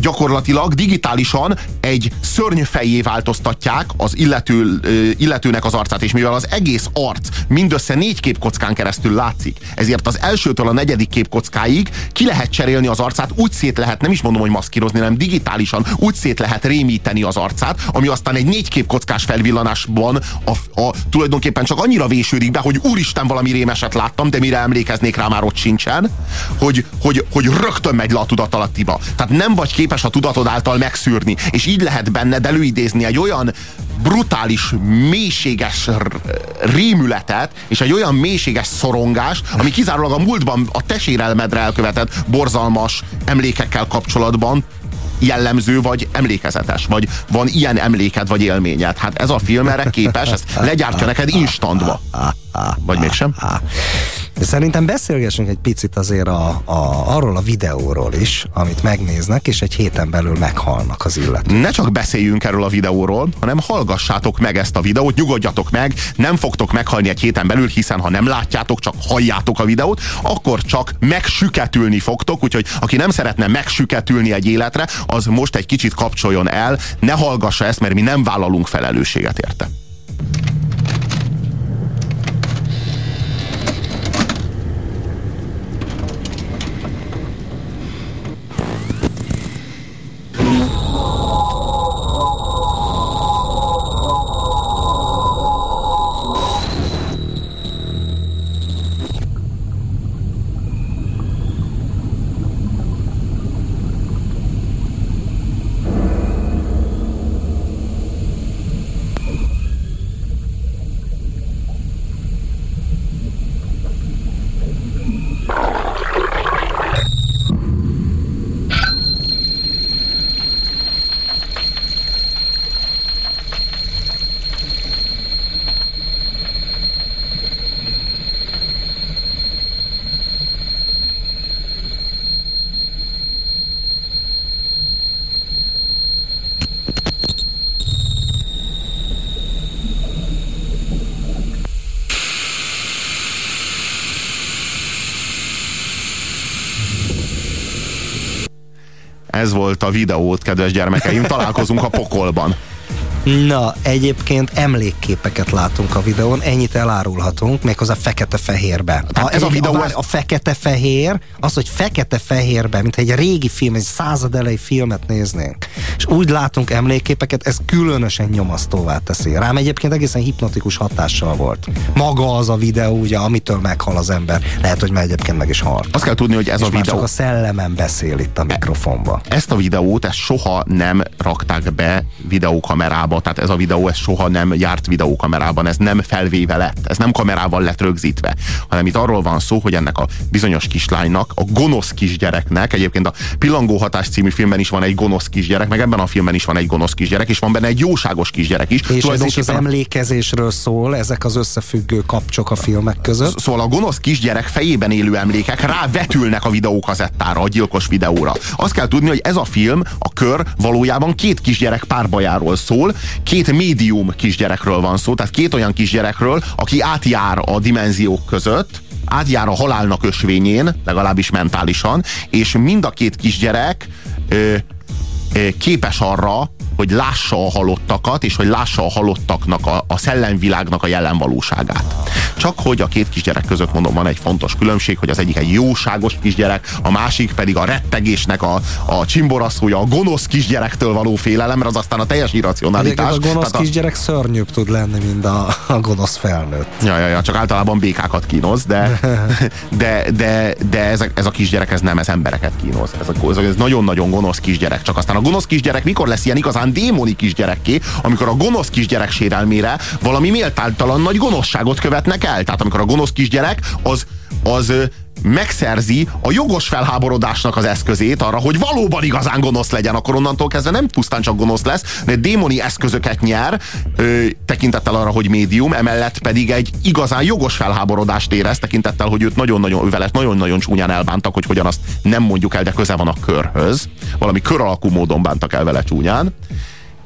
Speaker 2: gyakorlatilag digitálisan egy szörnyfejé változtatják az illető, illetőnek az arcát, és mivel az egész arc mindössze négy képkockán keresztül látszik, ezért az elsőtől a negyedik képkockáig ki lehet cserélni az arcát, úgy szét lehet, nem is mondom, hogy maszkírozni, hanem digitálisan úgy szét lehet rémíteni az arcát, ami aztán egy négy képkockás felvillanásban a, a, tulajdonképpen csak annyira vésődik be, hogy úristen valami rémeset láttam, de mire emlékeznék rá már ott sincsen, hogy, hogy, hogy rögtön megy le a tudatalattiba. Tehát nem vagy képes a tudatod által megszűrni, és így lehet benned előidézni egy olyan brutális, mélységes rémületet, és egy olyan mélységes szorongást, ami kizárólag a múltban a tesérelmedre elkövetett borzalmas emlékekkel kapcsolatban jellemző, vagy emlékezetes, vagy van ilyen emléked, vagy élményed. Hát ez a film erre képes, ezt legyártja neked instantba. Vagy mégsem?
Speaker 7: Szerintem beszélgessünk egy picit azért a, a, arról a videóról is, amit megnéznek, és egy héten belül meghalnak az illetők.
Speaker 2: Ne csak beszéljünk erről a videóról, hanem hallgassátok meg ezt a videót, nyugodjatok meg, nem fogtok meghalni egy héten belül, hiszen ha nem látjátok, csak halljátok a videót, akkor csak megsüketülni fogtok, úgyhogy aki nem szeretne megsüketülni egy életre, az most egy kicsit kapcsoljon el, ne hallgassa ezt, mert mi nem vállalunk felelősséget érte. Ez volt a videót, kedves gyermekeim. Találkozunk a pokolban.
Speaker 7: Na, egyébként emlékképeket látunk a videón, ennyit elárulhatunk, méghozzá fekete-fehérbe. A, ez a videó... A, a fekete-fehér, az, hogy fekete-fehérbe, mint egy régi film, egy század elejé filmet néznénk, és úgy látunk emlékképeket, ez különösen nyomasztóvá teszi. Rám egyébként egészen hipnotikus hatással volt. Maga az a videó, ugye, amitől meghal az ember. Lehet, hogy már egyébként meg is hal.
Speaker 2: Azt kell tudni, hogy ez
Speaker 7: és
Speaker 2: a videó...
Speaker 7: csak a szellemen beszél itt a mikrofonba.
Speaker 2: Ezt a videót, ezt soha nem rakták be videókamerába kamerába, tehát ez a videó ez soha nem járt videókamerában, ez nem felvéve lett, ez nem kamerával lett rögzítve, hanem itt arról van szó, hogy ennek a bizonyos kislánynak, a gonosz kisgyereknek, egyébként a Pillangó hatás című filmben is van egy gonosz kisgyerek, meg ebben a filmben is van egy gonosz kisgyerek, és van benne egy jóságos kisgyerek is.
Speaker 7: És ez is az emlékezésről szól, ezek az összefüggő kapcsok a filmek között.
Speaker 2: Szóval a gonosz kisgyerek fejében élő emlékek rávetülnek a videókazettára, a gyilkos videóra. Azt kell tudni, hogy ez a film, a kör valójában két kisgyerek párbajáról szól, két médium kisgyerekről van szó, tehát két olyan kisgyerekről, aki átjár a dimenziók között, átjár a halálnak ösvényén, legalábbis mentálisan, és mind a két kisgyerek ö, ö, képes arra, hogy lássa a halottakat, és hogy lássa a halottaknak, a, a szellemvilágnak a jelen valóságát. Csak hogy a két kisgyerek között mondom, van egy fontos különbség, hogy az egyik egy jóságos kisgyerek, a másik pedig a rettegésnek a, a csimboraszója, a gonosz kisgyerektől való félelem, mert az aztán a teljes irracionalitás.
Speaker 7: A gonosz kisgyerek a... szörnyűbb tud lenni, mint a, a gonosz felnőtt.
Speaker 2: Ja, ja, ja, csak általában békákat kínoz, de, de, de, de ez, a, ez a kisgyerek ez nem, ez embereket kínoz. Ez, a, ez nagyon-nagyon gonosz kisgyerek. Csak aztán a gonosz kisgyerek mikor lesz ilyen igazán igazán démoni kisgyerekké, amikor a gonosz kisgyerek sérelmére valami méltánytalan nagy gonoszságot követnek el. Tehát amikor a gonosz kisgyerek az, az megszerzi a jogos felháborodásnak az eszközét arra, hogy valóban igazán gonosz legyen, akkor onnantól kezdve nem pusztán csak gonosz lesz, de démoni eszközöket nyer, ö, tekintettel arra, hogy médium, emellett pedig egy igazán jogos felháborodást érez, tekintettel, hogy őt nagyon-nagyon, vele nagyon-nagyon csúnyán elbántak, hogy hogyan azt nem mondjuk el, de köze van a körhöz. Valami kör alakú módon bántak el vele csúnyán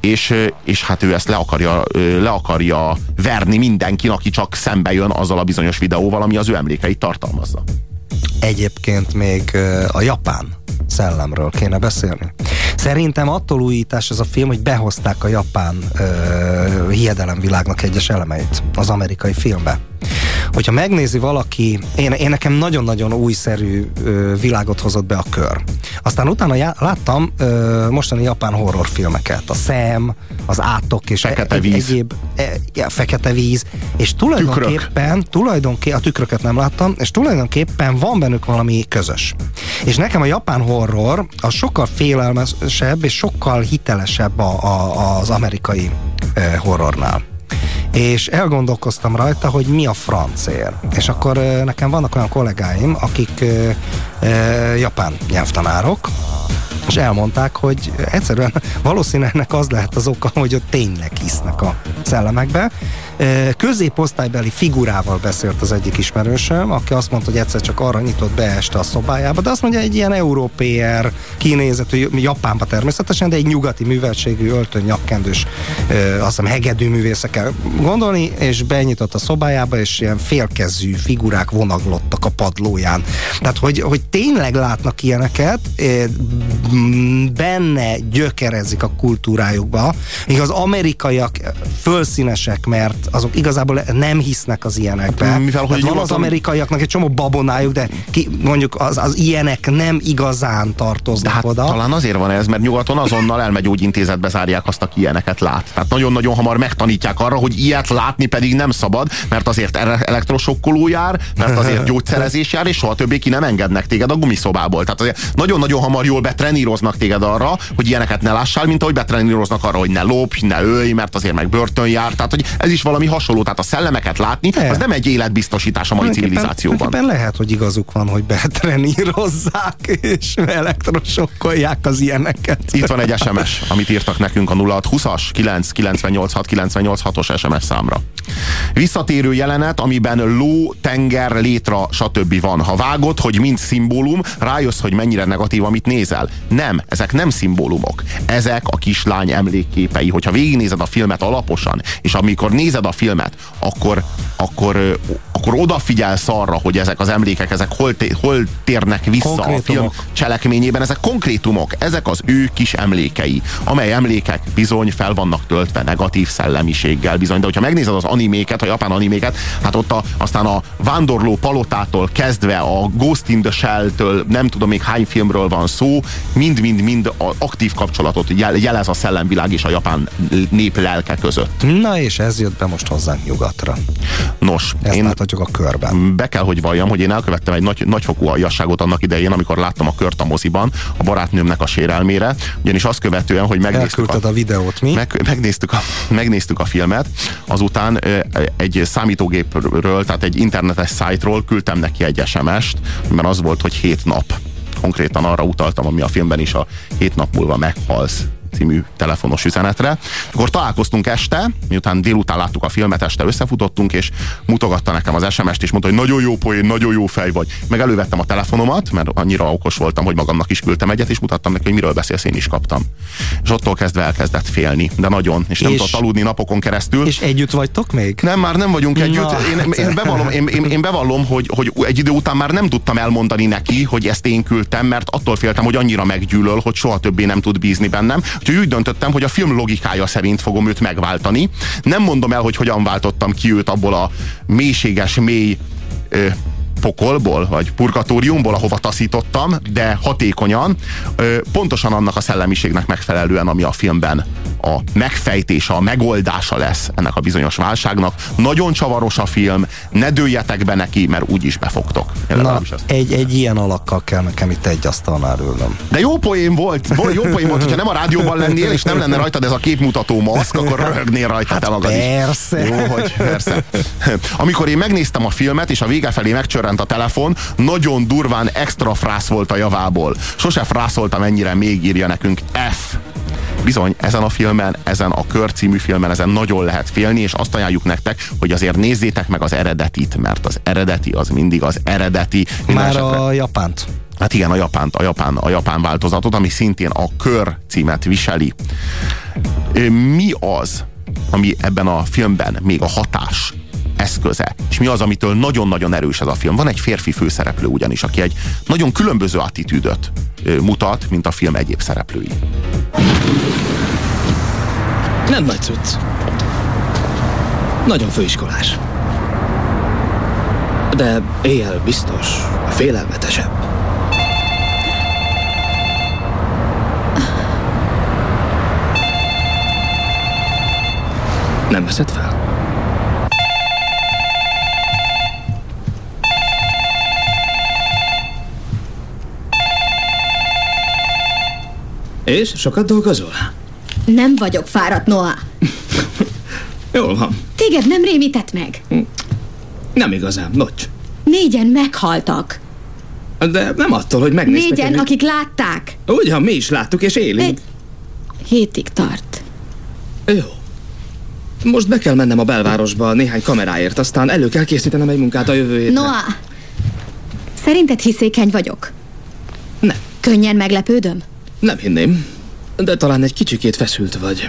Speaker 2: és, és hát ő ezt le akarja, le akarja verni mindenkin, aki csak szembe jön azzal a bizonyos videóval, ami az ő emlékeit tartalmazza.
Speaker 7: Egyébként még a japán szellemről kéne beszélni. Szerintem attól újítás ez a film, hogy behozták a japán ö, hiedelemvilágnak egyes elemeit az amerikai filmbe hogyha megnézi valaki, én, én nekem nagyon-nagyon újszerű ö, világot hozott be a kör. Aztán utána já, láttam ö, mostani japán horrorfilmeket, a Szem, az Átok és
Speaker 2: fekete víz.
Speaker 7: egyéb, e, ja, fekete víz, és tulajdonképpen, tulajdonképpen, a tükröket nem láttam, és tulajdonképpen van bennük valami közös. És nekem a japán horror az sokkal félelmesebb és sokkal hitelesebb a, a, az amerikai e, horrornál és elgondolkoztam rajta, hogy mi a francér. És akkor nekem vannak olyan kollégáim, akik japán nyelvtanárok, és elmondták, hogy egyszerűen valószínűleg ennek az lehet az oka, hogy ott tényleg hisznek a szellemekbe. Középosztálybeli figurával beszélt az egyik ismerősöm, aki azt mondta, hogy egyszer csak arra nyitott be este a szobájába, de azt mondja, egy ilyen európér kinézetű, Japánba természetesen, de egy nyugati műveltségű öltön nyakkendős, azt hiszem hegedű művészekkel gondolni, és benyitott a szobájába, és ilyen félkezű figurák vonaglottak a padlóján. Tehát, hogy, hogy tényleg látnak ilyeneket, benne gyökerezik a kultúrájukba. Míg az amerikaiak fölszínesek, mert azok igazából nem hisznek az ilyenekbe. Mivel, hogy van az amerikaiaknak egy csomó babonájuk, de ki, mondjuk az, az ilyenek nem igazán tartoznak
Speaker 2: de hát
Speaker 7: oda.
Speaker 2: Talán azért van ez, mert nyugaton azonnal elmegyógyintézetbe zárják azt, aki ilyeneket lát. Tehát nagyon-nagyon hamar megtanítják arra, hogy ilyet látni pedig nem szabad, mert azért elektrosokkoló jár, mert azért gyógyszerezés jár, és soha többé ki nem engednek téged a gumiszobából. Tehát nagyon-nagyon hamar jól betreníroznak téged arra, hogy ilyeneket ne lássál, mint ahogy betreníroznak arra, hogy ne lopj, ne ölj, mert azért meg börtön jár. Tehát, hogy ez is valami hasonló. Tehát a szellemeket látni, ne. az nem egy életbiztosítás a mai civilizációban.
Speaker 7: lehet, hogy igazuk van, hogy betrenírozzák és elektrosokkolják az ilyeneket.
Speaker 2: Itt van egy SMS, amit írtak nekünk a 0620-as 9986 986-os SMS számra. Visszatérő jelenet, amiben ló, tenger, létra, stb. van. Ha vágod, hogy mind szimbólum, rájössz, hogy mennyire negatív, amit nézel. Nem, ezek nem szimbólumok. Ezek a kislány emlékképei. Hogyha végignézed a filmet alaposan, és amikor nézed a filmet, akkor, akkor, akkor odafigyelsz arra, hogy ezek az emlékek, ezek hol, hol térnek vissza a film cselekményében. Ezek konkrétumok, ezek az ő kis emlékei, amely emlékek bizony fel vannak töltve negatív szellemiséggel bizony. De hogyha megnézed az animéket, a japán animéket, hát ott a, aztán a Vándorló palotától kezdve a Ghost in the Shell-től nem tudom még hány filmről van szó, mind-mind-mind aktív kapcsolatot jelez a szellemvilág és a japán nép lelke között.
Speaker 7: Na és ez jött be most hozzánk nyugatra.
Speaker 2: Nos,
Speaker 7: Ezt én láthatjuk a körben.
Speaker 2: Be kell, hogy valljam, hogy én elkövettem egy nagy, nagyfokú aljasságot annak idején, amikor láttam a kört a moziban, a barátnőmnek a sérelmére, ugyanis azt követően, hogy megnéztük
Speaker 7: a, a videót, mi?
Speaker 2: Meg, megnéztük, a, megnéztük a filmet, azután egy számítógépről, tehát egy internetes szájtról küldtem neki egy SMS-t, mert az volt, hogy hét nap konkrétan arra utaltam, ami a filmben is a hét nap múlva meghalsz című telefonos üzenetre. Akkor találkoztunk este, miután délután láttuk a filmet, este összefutottunk, és mutogatta nekem az SMS-t, és mondta, hogy nagyon jó poén, nagyon jó fej vagy. Meg elővettem a telefonomat, mert annyira okos voltam, hogy magamnak is küldtem egyet, és mutattam neki, hogy miről beszélsz, én is kaptam. És ottól kezdve elkezdett félni, de nagyon, és nem és, tudott aludni napokon keresztül.
Speaker 7: És együtt vagytok még?
Speaker 2: Nem, már nem vagyunk Na. együtt. Én, én, bevallom, én, én, én bevallom hogy, hogy egy idő után már nem tudtam elmondani neki, hogy ezt én küldtem, mert attól féltem, hogy annyira meggyűlöl, hogy soha többé nem tud bízni bennem. Úgyhogy úgy döntöttem, hogy a film logikája szerint fogom őt megváltani. Nem mondom el, hogy hogyan váltottam ki őt abból a mélységes, mély pokolból, vagy purgatóriumból, ahova taszítottam, de hatékonyan, pontosan annak a szellemiségnek megfelelően, ami a filmben a megfejtése, a megoldása lesz ennek a bizonyos válságnak. Nagyon csavaros a film, ne dőljetek be neki, mert úgyis befogtok.
Speaker 7: Na, egy, egy ilyen alakkal kell nekem itt egy asztalnál ülnöm.
Speaker 2: De jó poén volt, jó poén volt, hogyha nem a rádióban lennél, és nem lenne rajtad ez a képmutató maszk, akkor röhögnél rajta hát te magad
Speaker 7: persze.
Speaker 2: is. Jó, hogy persze. Amikor én megnéztem a filmet, és a vége felé megcsörrent a telefon, nagyon durván extra frász volt a javából. Sose frászoltam ennyire, még írja nekünk F. Bizony, ezen a filmen, ezen a Kör című filmen, ezen nagyon lehet félni, és azt ajánljuk nektek, hogy azért nézzétek meg az eredetit, mert az eredeti az mindig az eredeti.
Speaker 7: Már esetre. a japánt.
Speaker 2: Hát igen, a japánt, a japán, a japán változatot, ami szintén a Kör címet viseli. Mi az, ami ebben a filmben még a hatás eszköze. És mi az, amitől nagyon-nagyon erős ez a film? Van egy férfi főszereplő ugyanis, aki egy nagyon különböző attitűdöt mutat, mint a film egyéb szereplői.
Speaker 13: Nem nagy cucc. Nagyon főiskolás. De éjjel biztos, félelmetesebb. Nem veszed fel? És sokat dolgozol?
Speaker 23: Nem vagyok fáradt, Noah.
Speaker 13: Jól van.
Speaker 23: Téged nem rémített meg?
Speaker 13: Nem igazán, nocs.
Speaker 23: Négyen meghaltak.
Speaker 13: De nem attól, hogy megnéztek
Speaker 23: Négyen,
Speaker 13: ennek-
Speaker 23: akik látták.
Speaker 13: Ugyan, mi is láttuk és élünk.
Speaker 23: Hétig tart.
Speaker 13: Jó. Most be kell mennem a belvárosba néhány kameráért, aztán elő kell készítenem egy munkát a jövő hétre.
Speaker 23: Noah, szerinted hiszékeny vagyok?
Speaker 13: Nem.
Speaker 23: Könnyen meglepődöm?
Speaker 13: Nem hinném, de talán egy kicsikét feszült vagy.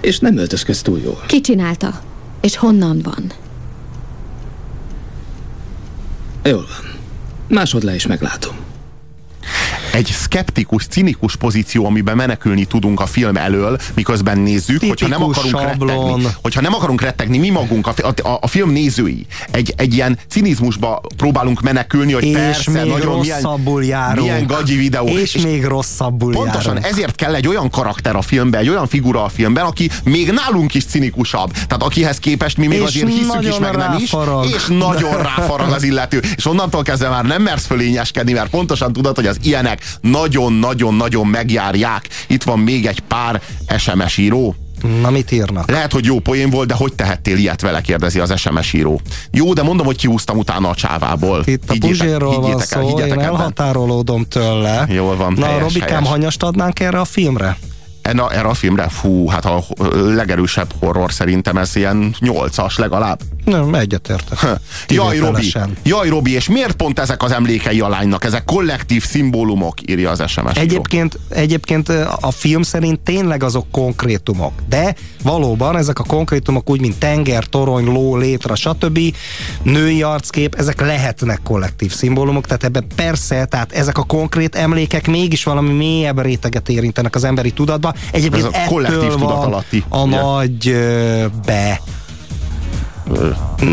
Speaker 13: És nem öltözködsz túl jól.
Speaker 23: Ki csinálta? És honnan van?
Speaker 13: Jól van. Másod le is meglátom.
Speaker 2: Egy szkeptikus, cinikus pozíció, amiben menekülni tudunk a film elől, miközben nézzük, hogyha nem akarunk
Speaker 7: sablon.
Speaker 2: rettegni. Hogyha nem akarunk rettegni, mi magunk, a, a, a film nézői, egy, egy ilyen cinizmusba próbálunk menekülni, hogy
Speaker 7: És
Speaker 2: persze,
Speaker 7: még
Speaker 2: nagyon
Speaker 7: rosszabbul
Speaker 2: milyen,
Speaker 7: járunk.
Speaker 2: milyen gagyi videó.
Speaker 7: És még rosszabbul
Speaker 2: Pontosan
Speaker 7: járunk.
Speaker 2: ezért kell egy olyan karakter a filmben, egy olyan figura a filmben, aki még nálunk is cinikusabb. Tehát akihez képest mi még
Speaker 7: És
Speaker 2: azért hiszük is, meg nem is. És nagyon ráfarag az illető. És onnantól kezdve már nem mersz fölényeskedni, mert pontosan tudod, hogy az ilyenek nagyon-nagyon-nagyon megjárják. Itt van még egy pár SMS író.
Speaker 7: Na mit írnak?
Speaker 2: Lehet, hogy jó poén volt, de hogy tehettél ilyet vele, kérdezi az SMS író. Jó, de mondom, hogy kihúztam utána a csávából.
Speaker 7: Itt a Puzsérról van szó, én elhatárolódom tőle.
Speaker 2: Jól van,
Speaker 7: Na,
Speaker 2: helyes,
Speaker 7: Robikám,
Speaker 2: helyes.
Speaker 7: hanyast adnánk erre a filmre?
Speaker 2: Erre, erre a filmre? Fú, hát a legerősebb horror szerintem ez ilyen nyolcas legalább.
Speaker 7: Nem, egyetértek.
Speaker 2: Jaj, Robi, jaj, Robi, és miért pont ezek az emlékei a lánynak? Ezek kollektív szimbólumok, írja az SMS.
Speaker 7: Egyébként, egyébként a film szerint tényleg azok konkrétumok, de valóban ezek a konkrétumok úgy, mint tenger, torony, ló, létra, stb. női arckép, ezek lehetnek kollektív szimbólumok, tehát ebben persze, tehát ezek a konkrét emlékek mégis valami mélyebb réteget érintenek az emberi tudatba. Egyébként
Speaker 2: Ez a kollektív tudatalatti,
Speaker 7: a
Speaker 2: ugye?
Speaker 7: nagy be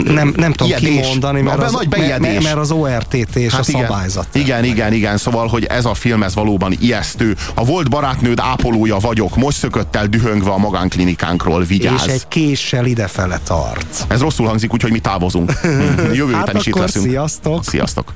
Speaker 7: nem, nem tudom
Speaker 2: Ijedés.
Speaker 7: kimondani, mert az,
Speaker 2: nagy
Speaker 7: mert, mert az ORTT és a
Speaker 2: Hát igen.
Speaker 7: szabályzat.
Speaker 2: Igen, igen, igen, szóval, hogy ez a film, ez valóban ijesztő. A volt barátnőd ápolója vagyok, most szökött el dühöngve a magánklinikánkról, vigyázz.
Speaker 7: És egy késsel idefele tart.
Speaker 2: Ez rosszul hangzik, úgyhogy mi távozunk. Jövő
Speaker 7: Hát
Speaker 2: héten is itt leszünk.
Speaker 7: sziasztok.
Speaker 2: Sziasztok.